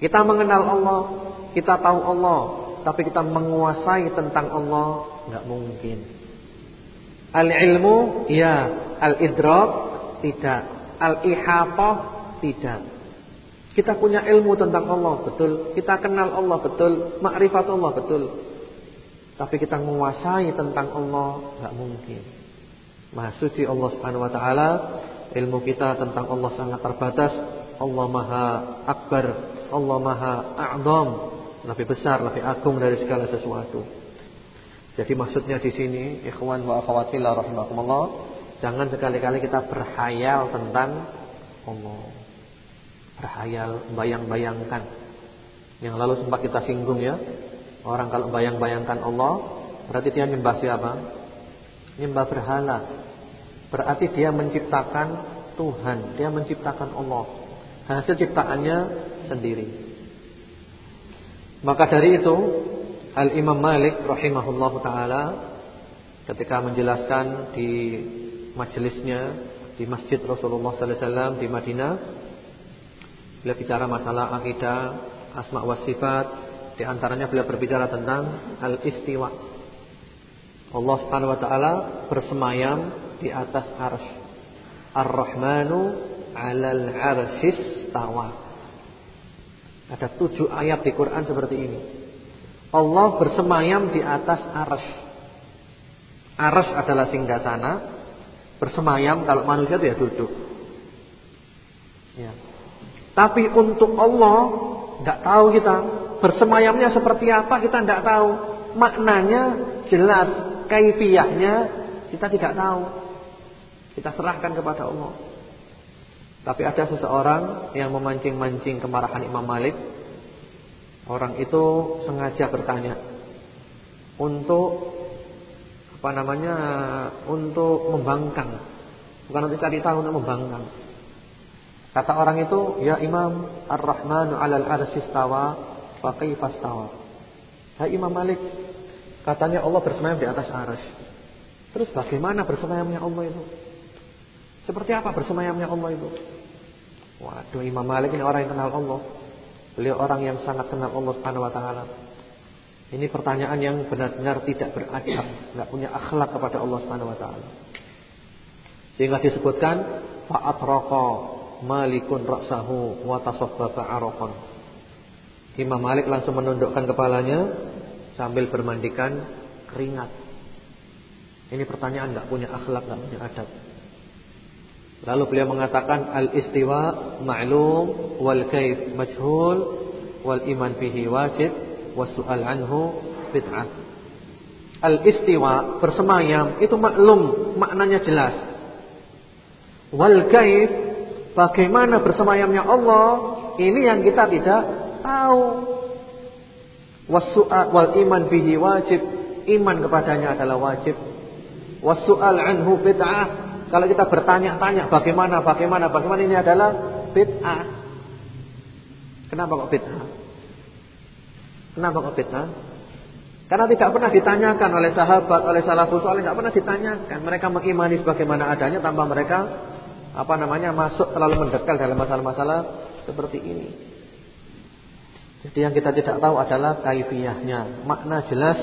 Kita mengenal Allah, kita tahu Allah, tapi kita menguasai tentang Allah nggak mungkin. Al-ilmu ya, al-idrak tidak, al-ihatah tidak. Kita punya ilmu tentang Allah betul, kita kenal Allah betul, makrifat Allah betul. Tapi kita menguasai tentang Allah enggak mungkin. Maha Allah Subhanahu wa taala, ilmu kita tentang Allah sangat terbatas. Allah Maha Akbar, Allah Maha A'zam, lebih besar, lebih agung dari segala sesuatu. Jadi maksudnya di sini ikhwan wa akhwat fillah rahimakumullah, jangan sekali-kali kita berhayal tentang Allah. Berhayal, bayang-bayangkan. Yang lalu sempat kita singgung ya. Orang kalau bayang-bayangkan Allah, berarti dia nyembah siapa? Nyembah berhala. Berarti dia menciptakan Tuhan, dia menciptakan Allah. Hasil ciptaannya sendiri. Maka dari itu Al-Imam Malik rahimahullahu taala ketika menjelaskan di majelisnya di Masjid Rasulullah sallallahu alaihi wasallam di Madinah beliau bicara masalah akidah, asma wa sifat, di antaranya beliau berbicara tentang al-istiwa. Allah Subhanahu wa taala bersemayam di atas arsy. Ar-Rahmanu 'alal 'arsyis tawa. Ada tujuh ayat di Quran seperti ini. Allah bersemayam di atas arsh. Arsh adalah singgasana. Bersemayam kalau manusia itu ya duduk. Ya. Tapi untuk Allah tidak tahu kita bersemayamnya seperti apa kita tidak tahu. Maknanya jelas, kaifiyahnya kita tidak tahu. Kita serahkan kepada Allah. Tapi ada seseorang yang memancing-mancing kemarahan Imam Malik Orang itu sengaja bertanya untuk apa namanya? Untuk membangkang. Bukan untuk cari tahu untuk membangkang. Kata orang itu, "Ya Imam, Ar-Rahmanu 'alal 'arsy istawa, fa kaifa istawa?" Hai Imam Malik, katanya Allah bersemayam di atas arsy. Terus bagaimana bersemayamnya Allah itu? Seperti apa bersemayamnya Allah itu? Waduh, Imam Malik ini orang yang kenal Allah. Beliau orang yang sangat kenal Allah Subhanahu wa taala. Ini pertanyaan yang benar-benar tidak beradab, enggak punya akhlak kepada Allah Subhanahu wa taala. Sehingga disebutkan fa'atraqa malikun ra'sahu wa tasaffaba araqan. Imam Malik langsung menundukkan kepalanya sambil bermandikan keringat. Ini pertanyaan enggak punya akhlak, enggak punya adab. Lalu beliau mengatakan al-istiwa ma'lum wal kaif majhul wal iman bihi wajib wasu'al anhu bid'ah. Al-istiwa bersemayam itu maklum, maknanya jelas. Wal kaif bagaimana bersemayamnya Allah ini yang kita tidak tahu. Wasu'al wal iman bihi wajib, iman kepadanya adalah wajib. Wasu'al anhu bid'ah kalau kita bertanya-tanya bagaimana, bagaimana, bagaimana ini adalah bid'ah. Kenapa kok bid'ah? Kenapa kok bid'ah? Karena tidak pernah ditanyakan oleh sahabat, oleh salafus saleh, tidak pernah ditanyakan. Mereka mengimani sebagaimana adanya tanpa mereka apa namanya masuk terlalu mendekal dalam masalah-masalah seperti ini. Jadi yang kita tidak tahu adalah kaifiyahnya. Makna jelas,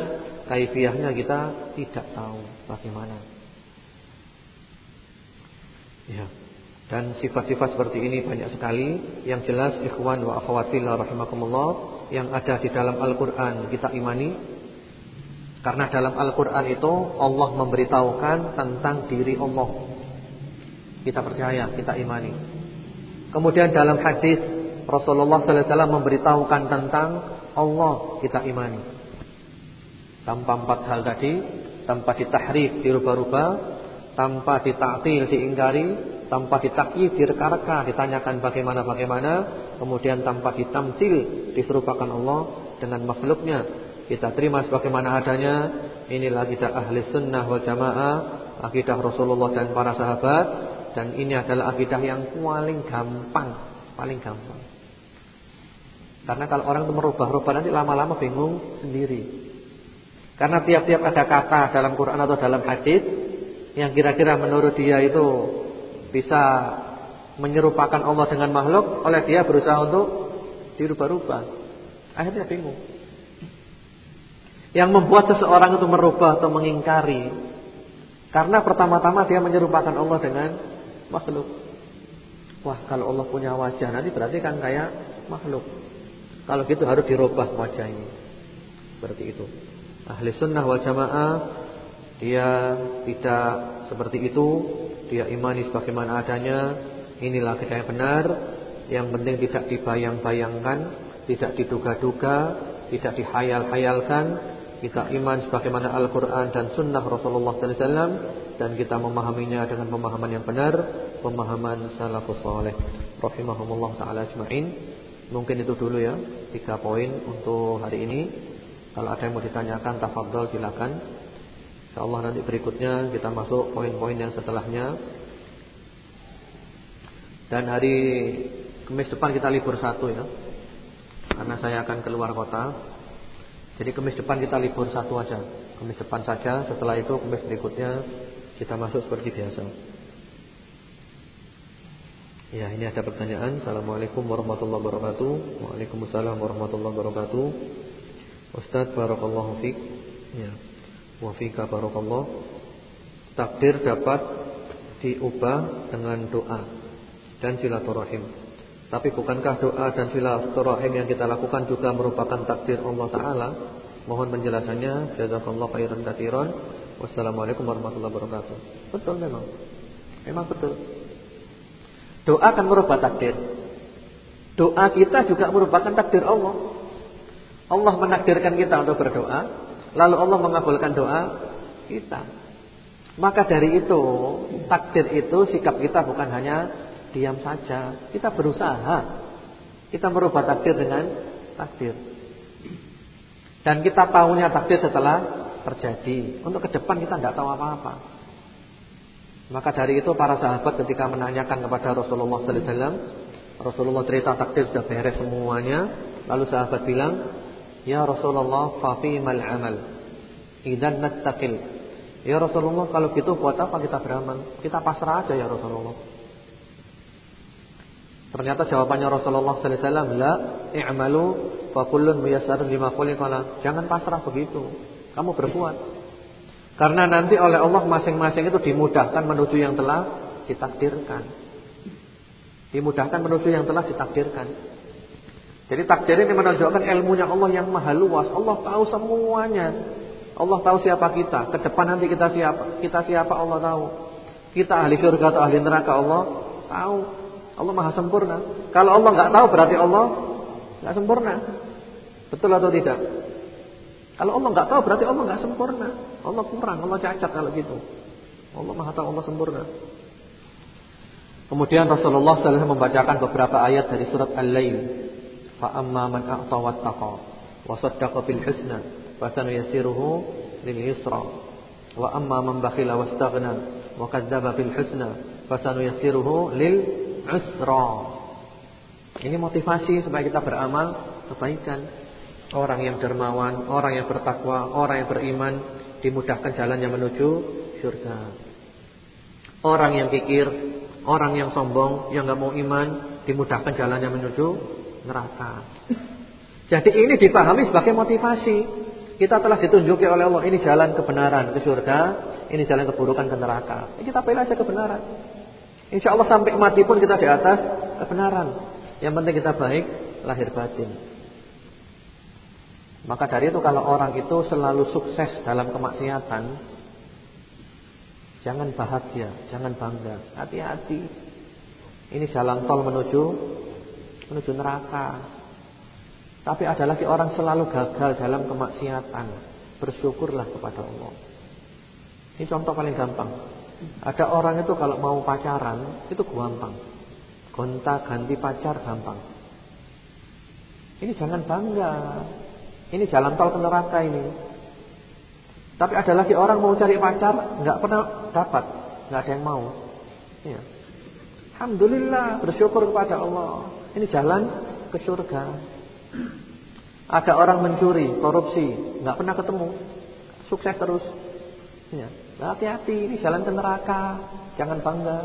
kaifiyahnya kita tidak tahu bagaimana. Ya. Dan sifat-sifat seperti ini banyak sekali yang jelas ikhwan wa akhwatillah rahimakumullah yang ada di dalam Al-Qur'an kita imani. Karena dalam Al-Qur'an itu Allah memberitahukan tentang diri Allah. Kita percaya, kita imani. Kemudian dalam hadis Rasulullah sallallahu alaihi wasallam memberitahukan tentang Allah, kita imani. Tanpa empat hal tadi, tanpa ditahrif, dirubah-rubah, tanpa ditaktil diingkari, tanpa ditakyif direka-reka, ditanyakan bagaimana-bagaimana, kemudian tanpa ditamtil diserupakan Allah dengan makhluknya. Kita terima sebagaimana adanya. Inilah kita ahli sunnah wal jamaah, akidah Rasulullah dan para sahabat dan ini adalah akidah yang paling gampang, paling gampang. Karena kalau orang itu merubah-rubah nanti lama-lama bingung sendiri. Karena tiap-tiap ada kata dalam Quran atau dalam hadis yang kira-kira menurut dia itu bisa menyerupakan Allah dengan makhluk, oleh dia berusaha untuk dirubah-rubah. Akhirnya bingung. Yang membuat seseorang itu merubah atau mengingkari Karena pertama-tama dia menyerupakan Allah dengan makhluk. Wah, kalau Allah punya wajah nanti berarti kan kayak makhluk. Kalau gitu harus dirubah wajah ini. Seperti itu. Ahli sunnah wal jamaah dia tidak seperti itu. Dia imani sebagaimana adanya. Inilah kita yang benar. Yang penting tidak dibayang-bayangkan, tidak diduga-duga, tidak dihayal-hayalkan, kita iman sebagaimana Al-Quran dan Sunnah Rasulullah SAW dan kita memahaminya dengan pemahaman yang benar, pemahaman salafus saleh. Rahimahumullah taala ajma'in. Mungkin itu dulu ya, tiga poin untuk hari ini. Kalau ada yang mau ditanyakan, tafadhol silakan. Insyaallah nanti berikutnya kita masuk poin-poin yang setelahnya. Dan hari Kamis depan kita libur satu ya. Karena saya akan keluar kota jadi kemis depan kita libur satu aja. Kemis depan saja, setelah itu kemis berikutnya kita masuk seperti biasa. Ya, ini ada pertanyaan. Assalamualaikum warahmatullahi wabarakatuh. Waalaikumsalam warahmatullahi wabarakatuh. Ustaz barakallahu fiik. Ya. Wa fika barakallah. Takdir dapat diubah dengan doa dan silaturahim. Tapi bukankah doa dan silaturahim yang kita lakukan juga merupakan takdir Allah Taala? Mohon penjelasannya. Jazakallahu khairan katsiran. Wassalamualaikum warahmatullahi wabarakatuh. Betul memang. Memang betul. Doa akan merubah takdir. Doa kita juga merupakan takdir Allah. Allah menakdirkan kita untuk berdoa, lalu Allah mengabulkan doa kita. Maka dari itu, takdir itu sikap kita bukan hanya diam saja. Kita berusaha. Kita merubah takdir dengan takdir. Dan kita tahunya takdir setelah terjadi. Untuk ke depan kita tidak tahu apa-apa. Maka dari itu para sahabat ketika menanyakan kepada Rasulullah wasallam, Rasulullah cerita takdir sudah beres semuanya, lalu sahabat bilang, "Ya Rasulullah, fa mal amal? Idan nattaqil." Ya Rasulullah, kalau gitu buat apa kita beramal? Kita pasrah aja ya Rasulullah. Ternyata jawabannya Rasulullah sallallahu alaihi wasallam, "La i'malu fa kullun lima khuliqa Jangan pasrah begitu. Kamu berbuat. Karena nanti oleh Allah masing-masing itu dimudahkan menuju yang telah ditakdirkan. Dimudahkan menuju yang telah ditakdirkan. Jadi takdir ini menunjukkan ilmunya Allah yang maha luas. Allah tahu semuanya. Allah tahu siapa kita. Ke depan nanti kita siapa? Kita siapa Allah tahu. Kita ahli surga atau ahli neraka Allah tahu. Allah maha sempurna. Kalau Allah nggak tahu berarti Allah nggak sempurna. Betul atau tidak? Kalau Allah nggak tahu berarti Allah nggak sempurna. Allah kurang, Allah cacat kalau gitu. Allah maha tahu, Allah sempurna. Kemudian Rasulullah SAW membacakan beberapa ayat dari surat Al-Lail. Fa amma man a'ta wattaqa wa saddaqa bil husna fa sanuyassiruhu lil yusra. Wa amma man bakhila wastaghna wa kadzdzaba bil husna lil usra. Ini motivasi supaya kita beramal kebaikan. Orang yang dermawan, orang yang bertakwa, orang yang beriman dimudahkan jalannya menuju surga. Orang yang kikir, orang yang sombong, yang nggak mau iman, dimudahkan jalannya menuju neraka. Jadi ini dipahami sebagai motivasi. Kita telah ditunjuki oleh Allah ini jalan kebenaran ke surga, ini jalan keburukan ke neraka. Kita pilih aja kebenaran. Insya Allah sampai mati pun kita di atas kebenaran. Yang penting kita baik lahir batin. Maka dari itu kalau orang itu selalu sukses dalam kemaksiatan, jangan bahagia, jangan bangga, hati-hati. Ini jalan tol menuju menuju neraka. Tapi ada lagi orang selalu gagal dalam kemaksiatan, bersyukurlah kepada Allah. Ini contoh paling gampang. Ada orang itu kalau mau pacaran itu gampang. Gonta ganti pacar gampang. Ini jangan bangga. Ini jalan tol ke neraka ini. Tapi ada lagi orang mau cari pacar nggak pernah dapat, nggak ada yang mau. Ya. Alhamdulillah bersyukur kepada Allah. Ini jalan ke surga. Ada orang mencuri, korupsi, nggak pernah ketemu, sukses terus. Ya. Hati-hati, ini jalan ke neraka. Jangan bangga.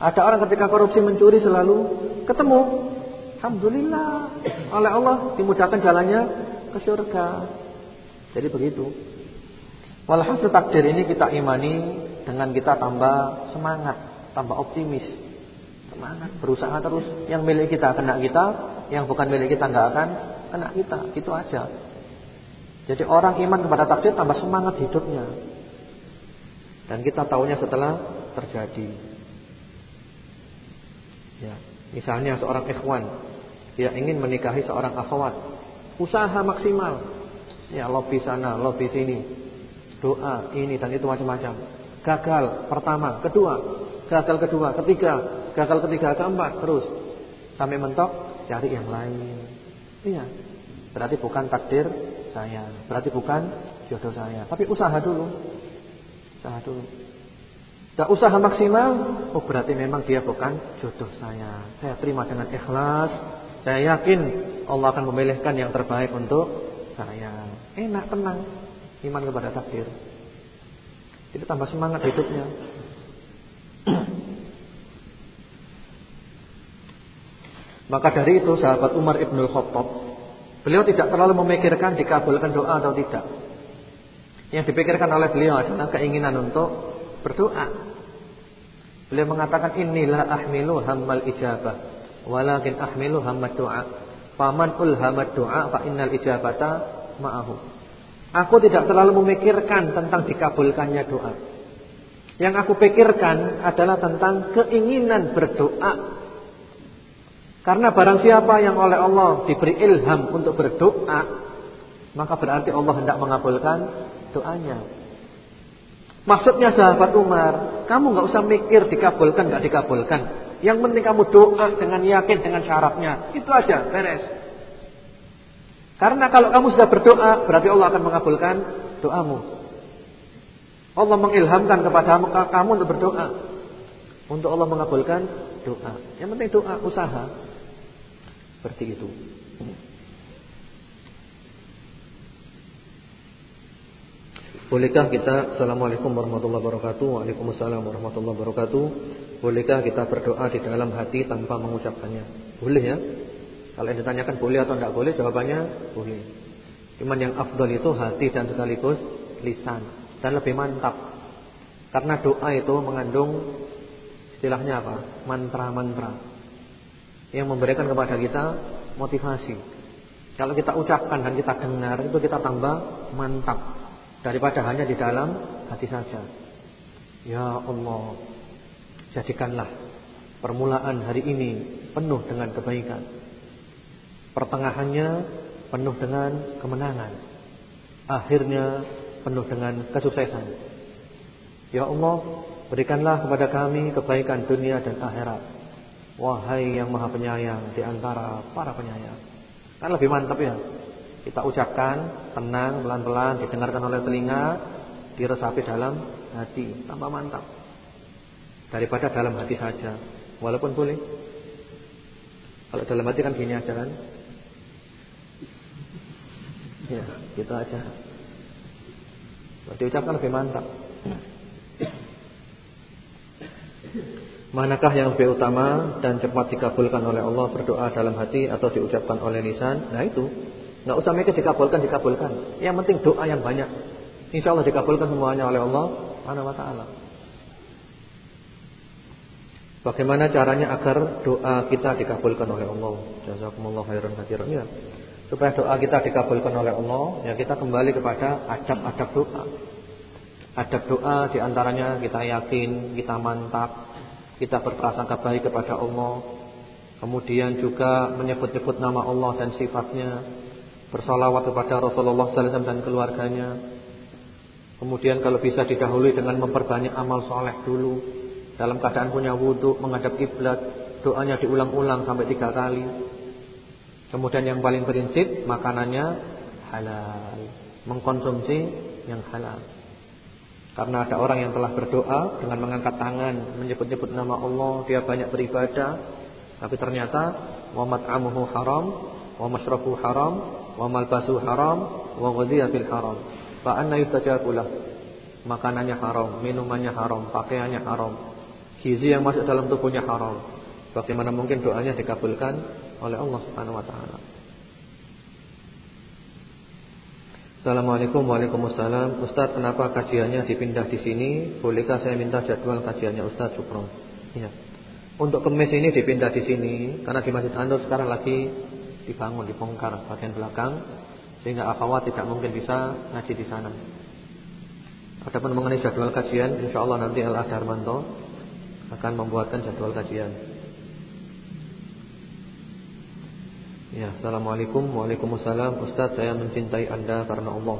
Ada orang ketika korupsi mencuri selalu ketemu. Alhamdulillah. Oleh Allah dimudahkan jalannya ke surga. Jadi begitu. Walhasil takdir ini kita imani dengan kita tambah semangat, tambah optimis. Semangat, berusaha terus. Yang milik kita kena kita, yang bukan milik kita nggak akan kena kita. Itu aja. Jadi orang iman kepada takdir tambah semangat hidupnya. Dan kita tahunya setelah terjadi. Ya, misalnya seorang ikhwan dia ingin menikahi seorang akhwat, usaha maksimal. Ya, lobby sana, lobby sini. Doa ini dan itu macam-macam. Gagal pertama, kedua, gagal kedua, ketiga, gagal ketiga, keempat, terus sampai mentok cari yang lain. Iya. Berarti bukan takdir saya, berarti bukan jodoh saya, tapi usaha dulu. Usaha dulu. Tak usaha maksimal, oh berarti memang dia bukan jodoh saya. Saya terima dengan ikhlas. Saya yakin Allah akan memilihkan yang terbaik untuk saya. Enak, tenang. Iman kepada takdir. Itu tambah semangat hidupnya. *clears throat* Maka dari itu sahabat Umar Ibnul Khattab Beliau tidak terlalu memikirkan dikabulkan doa atau tidak Yang dipikirkan oleh beliau adalah keinginan untuk berdoa. Beliau mengatakan inilah ahmilu hammal ijabah walakin ahmilu hammad doa. Faman ulhamad doa fa innal ijabata ma'ahu. Aku tidak terlalu memikirkan tentang dikabulkannya doa. Yang aku pikirkan adalah tentang keinginan berdoa. Karena barang siapa yang oleh Allah diberi ilham untuk berdoa, maka berarti Allah hendak mengabulkan doanya. Maksudnya sahabat Umar, kamu nggak usah mikir dikabulkan nggak dikabulkan. Yang penting kamu doa dengan yakin dengan syaratnya. Itu aja, beres. Karena kalau kamu sudah berdoa, berarti Allah akan mengabulkan doamu. Allah mengilhamkan kepada kamu untuk berdoa. Untuk Allah mengabulkan doa. Yang penting doa, usaha. Seperti itu. Bolehkah kita Assalamualaikum warahmatullahi wabarakatuh. Waalaikumsalam warahmatullahi wabarakatuh. Bolehkah kita berdoa di dalam hati tanpa mengucapkannya? Boleh ya? Kalau yang ditanyakan boleh atau tidak boleh Jawabannya boleh. Cuman yang afdal itu hati dan sekaligus lisan. Dan lebih mantap. Karena doa itu mengandung Istilahnya apa? Mantra-mantra Yang memberikan kepada kita motivasi Kalau kita ucapkan dan kita dengar Itu kita tambah mantap daripada hanya di dalam hati saja. Ya Allah, jadikanlah permulaan hari ini penuh dengan kebaikan. Pertengahannya penuh dengan kemenangan. Akhirnya penuh dengan kesuksesan. Ya Allah, berikanlah kepada kami kebaikan dunia dan akhirat. Wahai yang Maha Penyayang di antara para penyayang. Kan lebih mantap ya. Kita ucapkan tenang, pelan-pelan, didengarkan oleh telinga, diresapi dalam hati, tambah mantap. Daripada dalam hati saja. Walaupun boleh. Kalau dalam hati kan gini aja kan. Ya, gitu aja. Diucapkan lebih mantap. Manakah yang lebih utama dan cepat dikabulkan oleh Allah berdoa dalam hati atau diucapkan oleh lisan? Nah itu Enggak usah mikir dikabulkan, dikabulkan. Yang penting doa yang banyak. Insya Allah dikabulkan semuanya oleh Allah Subhanahu wa taala. Bagaimana caranya agar doa kita dikabulkan oleh Allah? Jazakumullah khairan katsiran ya. Supaya doa kita dikabulkan oleh Allah, ya kita kembali kepada adab-adab doa. Adab doa di antaranya kita yakin, kita mantap, kita berprasangka baik kepada Allah. Kemudian juga menyebut-nyebut nama Allah dan sifatnya bersalawat kepada Rasulullah SAW dan keluarganya. Kemudian kalau bisa didahului dengan memperbanyak amal soleh dulu. Dalam keadaan punya wudhu, menghadap kiblat, doanya diulang-ulang sampai tiga kali. Kemudian yang paling prinsip, makanannya halal. Mengkonsumsi yang halal. Karena ada orang yang telah berdoa dengan mengangkat tangan, menyebut-nyebut nama Allah, dia banyak beribadah, tapi ternyata Muhammad amuhu haram, wa haram, wa malbasu haram wa ghadhiya bil haram. Fa anna yustajabu makanannya haram minumannya haram pakaiannya haram gizi yang masuk dalam tubuhnya haram. Bagaimana mungkin doanya dikabulkan oleh Allah Subhanahu wa taala Assalamualaikum Waalaikumsalam Ustaz kenapa kajiannya dipindah di sini? Bolehkah saya minta jadwal kajiannya Ustaz Syukron Ya Untuk kemis ini dipindah di sini Karena di Masjid Anur sekarang lagi dibangun Dibongkar bagian belakang Sehingga akhwat tidak mungkin bisa ngaji di sana. Adapun mengenai jadwal kajian InsyaAllah nanti Al Darmanto Akan membuatkan jadwal kajian Ya, Assalamualaikum. Waalaikumsalam. Ustaz saya mencintai anda karena Allah.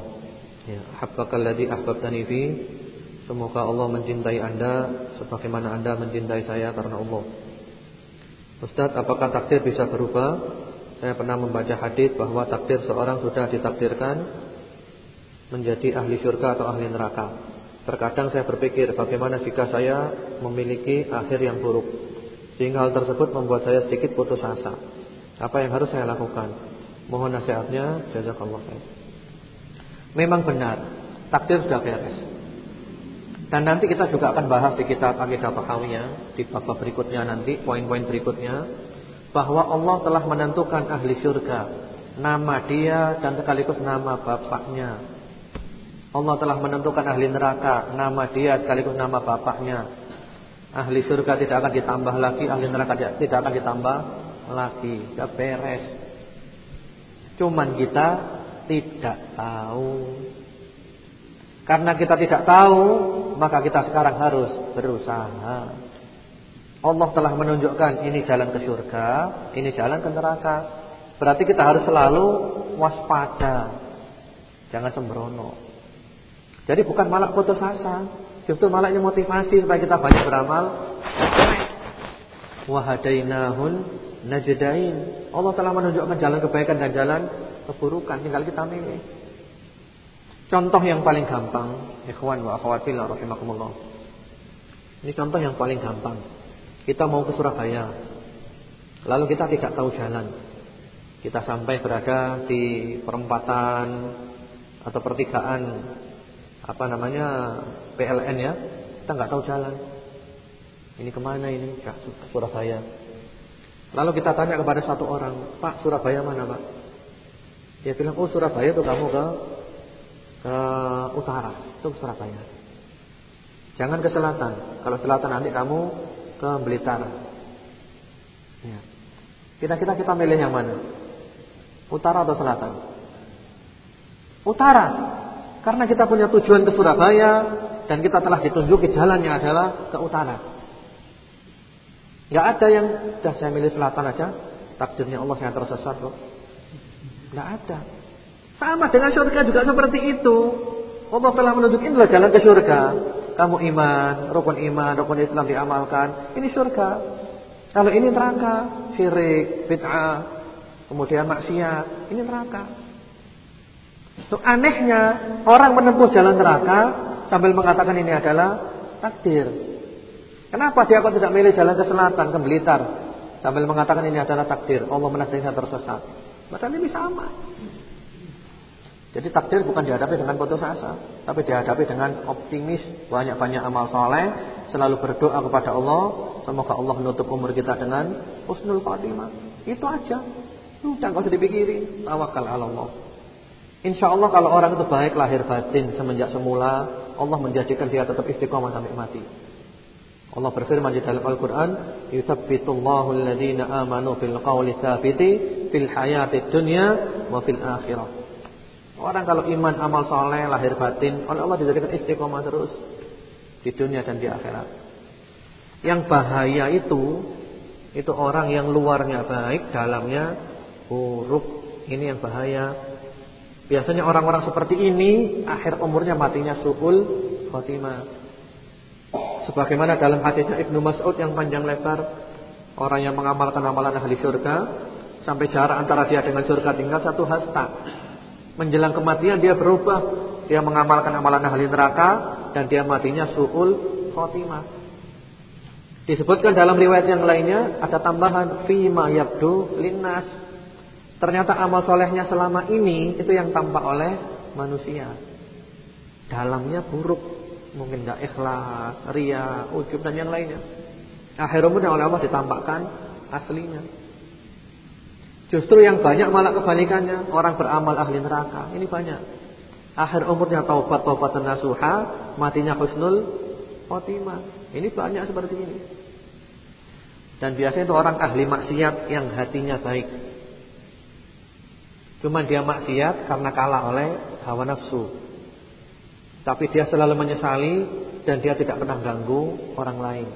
Ya, Habbakalladhi ahbabtani fi. Semoga Allah mencintai anda Sebagaimana anda mencintai saya karena Allah. Ustaz apakah takdir bisa berubah? Saya pernah membaca hadis bahwa takdir seorang sudah ditakdirkan Menjadi ahli surga atau ahli neraka. Terkadang saya berpikir bagaimana jika saya memiliki akhir yang buruk? Sehingga hal tersebut membuat saya sedikit putus asa apa yang harus saya lakukan? Mohon nasihatnya, jazakallahu khair. Memang benar, takdir sudah beres. Dan nanti kita juga akan bahas di kitab Aqidah Bahawiyah di bab berikutnya nanti, poin-poin berikutnya bahwa Allah telah menentukan ahli surga, nama dia dan sekaligus nama bapaknya. Allah telah menentukan ahli neraka, nama dia sekaligus nama bapaknya. Ahli surga tidak akan ditambah lagi, ahli neraka tidak akan ditambah lagi, sudah beres. Cuman kita tidak tahu. Karena kita tidak tahu, maka kita sekarang harus berusaha. Allah telah menunjukkan ini jalan ke surga, ini jalan ke neraka. Berarti kita harus selalu waspada. Jangan sembrono. Jadi bukan malah putus asa, justru malah ini motivasi supaya kita banyak beramal. Wahadainahun najdain. Allah telah menunjukkan jalan kebaikan dan jalan keburukan, tinggal kita milih. Contoh yang paling gampang, ikhwan wa akhwat fillah rahimakumullah. Ini contoh yang paling gampang. Kita mau ke Surabaya. Lalu kita tidak tahu jalan. Kita sampai berada di perempatan atau pertigaan apa namanya PLN ya. Kita nggak tahu jalan. Ini ke mana ini? Ke Surabaya. Lalu kita tanya kepada satu orang, Pak Surabaya mana Pak? Dia bilang, oh Surabaya itu kamu ke ke utara, itu Surabaya. Jangan ke selatan. Kalau selatan nanti kamu ke Blitar. Ya. Kita-kita kita milih yang mana? Utara atau selatan? Utara. Karena kita punya tujuan ke Surabaya dan kita telah ditunjuki jalannya adalah ke utara. Enggak ada yang dah saya milih selatan aja, takdirnya Allah saya tersesat kok. Enggak ada. Sama dengan surga juga seperti itu. Allah telah menunjukkan inilah jalan ke surga. Kamu iman, rukun iman, rukun Islam diamalkan, ini surga. Kalau ini neraka, syirik, bid'ah, kemudian maksiat, ini neraka. Itu anehnya orang menempuh jalan neraka sambil mengatakan ini adalah takdir. Kenapa dia kok tidak milih jalan ke selatan, ke Blitar? Sambil mengatakan ini adalah takdir. Allah menakdirkan tersesat. Padahal ini sama. Jadi takdir bukan dihadapi dengan putus asa, tapi dihadapi dengan optimis, banyak-banyak amal soleh, selalu berdoa kepada Allah, semoga Allah menutup umur kita dengan husnul khatimah. Itu aja. Udah enggak usah dipikirin, tawakal Allah. Insya Allah kalau orang itu baik lahir batin semenjak semula, Allah menjadikan dia tetap istiqomah sampai mati. Allah berfirman di dalam Al-Qur'an, "Yuthabbitullahu alladhina amanu bil qawli tsabiti fil hayatid dunya wa fil akhirah." Orang kalau iman amal soleh lahir batin, oleh Allah dijadikan istiqomah terus di dunia dan di akhirat. Yang bahaya itu itu orang yang luarnya baik, dalamnya buruk. Ini yang bahaya. Biasanya orang-orang seperti ini akhir umurnya matinya suul khotimah. Sebagaimana dalam hadisnya Ibnu Mas'ud yang panjang lebar, orang yang mengamalkan amalan ahli surga sampai jarak antara dia dengan surga tinggal satu hasta. Menjelang kematian dia berubah, dia mengamalkan amalan ahli neraka dan dia matinya suul khotimah. Disebutkan dalam riwayat yang lainnya ada tambahan fima yabdu linnas. Ternyata amal solehnya selama ini itu yang tampak oleh manusia. Dalamnya buruk mungkin tidak ikhlas, ria, ujub dan yang lainnya. Akhir umurnya oleh Allah ditampakkan aslinya. Justru yang banyak malah kebalikannya, orang beramal ahli neraka. Ini banyak. Akhir umurnya taubat taubatan nasuha, matinya husnul khotimah. Ini banyak seperti ini. Dan biasanya itu orang ahli maksiat yang hatinya baik. Cuma dia maksiat karena kalah oleh hawa nafsu. Tapi dia selalu menyesali dan dia tidak pernah ganggu orang lain.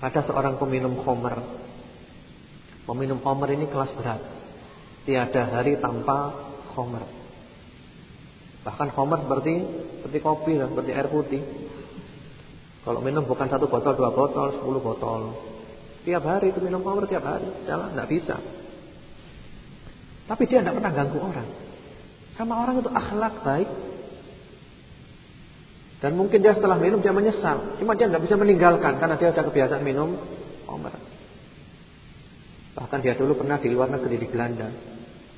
Ada seorang peminum khamr. Peminum khamr ini kelas berat. Tiada hari tanpa khamr. Bahkan homer seperti seperti kopi dan seperti air putih. Kalau minum bukan satu botol, dua botol, sepuluh botol. Tiap hari itu minum homer tiap hari. Jalan tidak bisa. Tapi dia tidak pernah ganggu orang. Sama orang itu akhlak baik. Dan mungkin dia setelah minum dia menyesal. Cuma dia nggak bisa meninggalkan karena dia sudah kebiasaan minum homer. Bahkan dia dulu pernah di luar negeri di Belanda.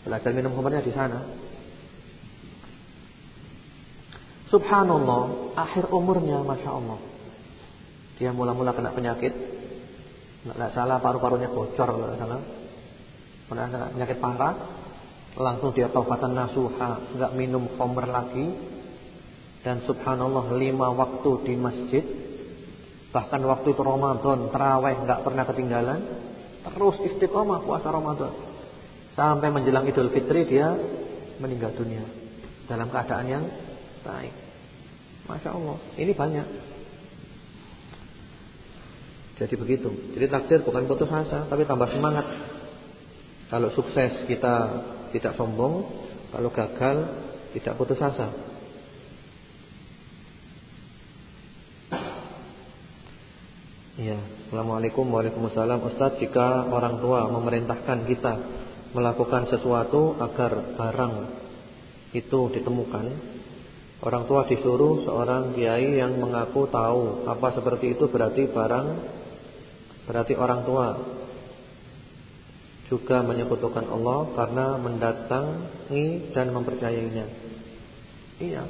Belajar minum homernya di sana. Subhanallah, akhir umurnya Masya Allah. Dia mula-mula kena penyakit. Tidak salah paru-parunya bocor tidak salah. Pernah kena penyakit parah. Langsung dia taubatan nasuha, enggak minum khamr lagi. Dan subhanallah lima waktu di masjid. Bahkan waktu itu Ramadan, terawih enggak pernah ketinggalan. Terus istiqomah puasa Ramadan. Sampai menjelang Idul Fitri dia meninggal dunia dalam keadaan yang baik. Masya Allah, ini banyak. Jadi begitu. Jadi takdir bukan putus asa, tapi tambah semangat. Kalau sukses kita tidak sombong, kalau gagal tidak putus asa. Ya, Assalamualaikum Waalaikumsalam Ustaz, jika orang tua memerintahkan kita melakukan sesuatu agar barang itu ditemukan Orang tua disuruh seorang kiai yang mengaku tahu apa seperti itu berarti barang berarti orang tua juga menyekutukan Allah karena mendatangi dan mempercayainya. Iya.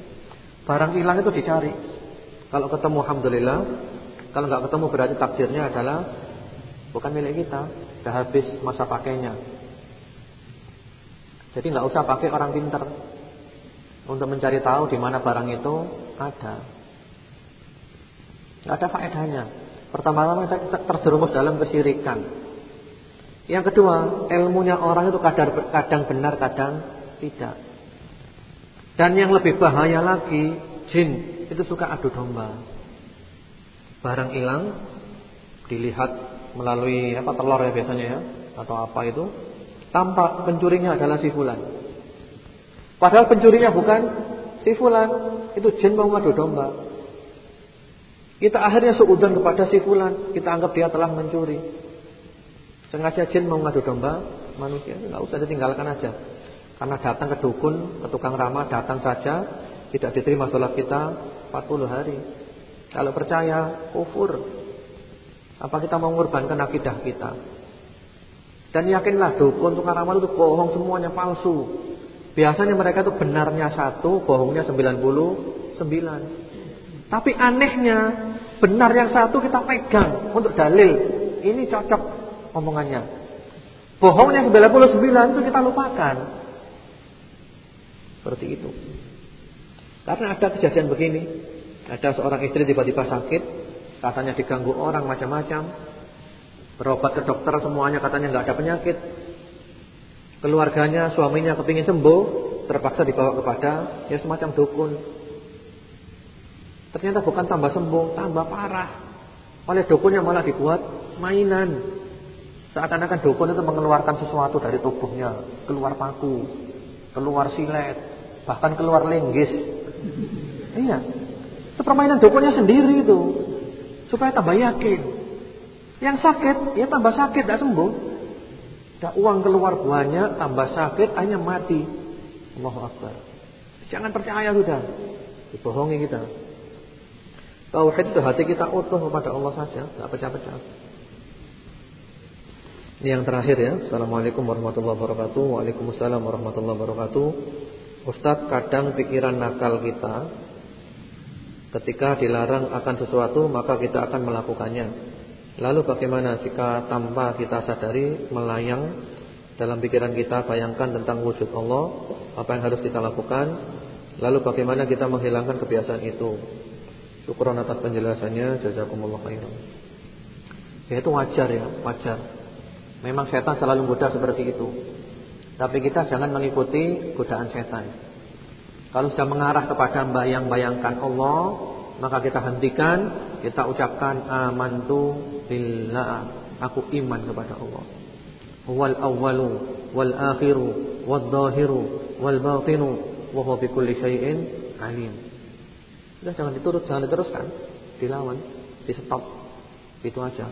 Barang hilang itu dicari. Kalau ketemu alhamdulillah, kalau nggak ketemu berarti takdirnya adalah bukan milik kita, sudah habis masa pakainya. Jadi nggak usah pakai orang pintar untuk mencari tahu di mana barang itu ada. Tidak ada faedahnya. Pertama-tama kita terjerumus dalam kesyirikan. Yang kedua, ilmunya orang itu kadang benar, kadang tidak. Dan yang lebih bahaya lagi, jin itu suka adu domba. Barang hilang, dilihat melalui apa telur ya biasanya ya, atau apa itu, tampak pencurinya adalah si fulan. Padahal pencurinya bukan si fulan, itu jin mau ngadu domba. Kita akhirnya seudon kepada si fulan, kita anggap dia telah mencuri. Sengaja jin mau ngadu domba manusia, enggak usah ditinggalkan aja. Karena datang ke dukun, ke tukang ramah datang saja, tidak diterima sholat kita 40 hari. Kalau percaya, kufur. Apa kita mau mengorbankan akidah kita? Dan yakinlah dukun, tukang ramah itu bohong semuanya palsu. Biasanya mereka itu benarnya satu, bohongnya 99. Tapi anehnya, benar yang satu kita pegang untuk dalil. Ini cocok omongannya. Bohongnya 99 itu kita lupakan. Seperti itu. Karena ada kejadian begini. Ada seorang istri tiba-tiba sakit, katanya diganggu orang macam-macam. Berobat ke dokter semuanya katanya nggak ada penyakit. Keluarganya, suaminya kepingin sembuh, terpaksa dibawa kepada ya semacam dukun. Ternyata bukan tambah sembuh, tambah parah. Oleh dukunnya malah dibuat mainan. Seakan-akan dukun itu mengeluarkan sesuatu dari tubuhnya, keluar paku, keluar silet, bahkan keluar linggis. Iya. Itu permainan dukunnya sendiri itu. Supaya tambah yakin. Yang sakit, ya tambah sakit, tidak sembuh. Dah uang keluar banyak, tambah sakit, hanya mati. Allahu Akbar. Jangan percaya sudah. Dibohongi kita. Tauhid itu hati kita utuh kepada Allah saja, tidak pecah-pecah. Ini yang terakhir ya. Assalamualaikum warahmatullahi wabarakatuh. Waalaikumsalam warahmatullahi wabarakatuh. Ustaz, kadang pikiran nakal kita ketika dilarang akan sesuatu maka kita akan melakukannya. Lalu bagaimana jika tanpa kita sadari melayang dalam pikiran kita bayangkan tentang wujud Allah, apa yang harus kita lakukan, lalu bagaimana kita menghilangkan kebiasaan itu. Syukuran atas penjelasannya, jazakumullah khairan. Ya itu wajar ya, wajar. Memang setan selalu goda seperti itu. Tapi kita jangan mengikuti godaan setan. Kalau sudah mengarah kepada bayang-bayangkan Allah, maka kita hentikan, kita ucapkan amantu billah. Aku iman kepada Allah huwal awwalu wal akhiru wal dhahiru wal batinu wa huwa bi kulli syai'in alim. Sudah jangan diturut, jangan diteruskan, dilawan, di stop. Itu aja.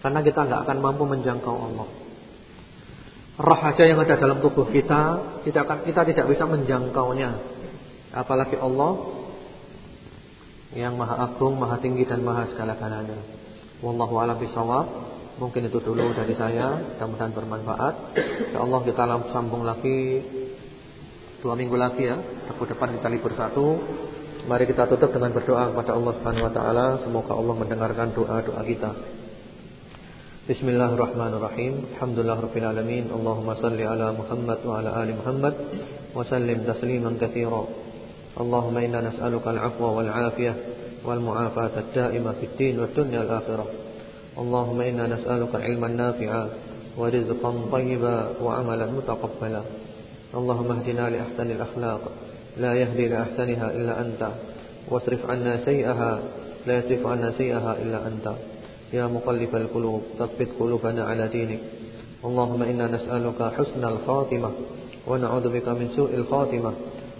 Karena kita enggak akan mampu menjangkau Allah. Roh yang ada dalam tubuh kita, tidak akan kita tidak bisa menjangkaunya. Apalagi Allah yang Maha Agung, Maha Tinggi dan Maha segala-galanya. Wallahu a'lam bishawab. Mungkin itu dulu dari saya. Mudah-mudahan bermanfaat. Allah kita sambung lagi Dua minggu lagi ya. Rabu depan kita libur satu. Mari kita tutup dengan berdoa kepada Allah Subhanahu Wa Taala. Semoga Allah mendengarkan doa-doa kita. Bismillahirrahmanirrahim. Alhamdulillah Alamin. Allahumma salli ala Muhammad wa ala ali Muhammad Wa sallim tasliman Inna nas'aluka al-afwa wal-afiyah Wal-mu'afat ad-daimah Fid din wa dunya al-akhirah اللهم إنا نسألك علما نافعا ورزقا طيبا وعملا متقبلا. اللهم اهدنا لأحسن الأخلاق. لا يهدي لأحسنها إلا أنت. واصرف عنا سيئها. لا يصرف عنا سيئها إلا أنت. يا مقلب القلوب ثبت قلوبنا على دينك. اللهم إنا نسألك حسن الخاتمة. ونعوذ بك من سوء الخاتمة.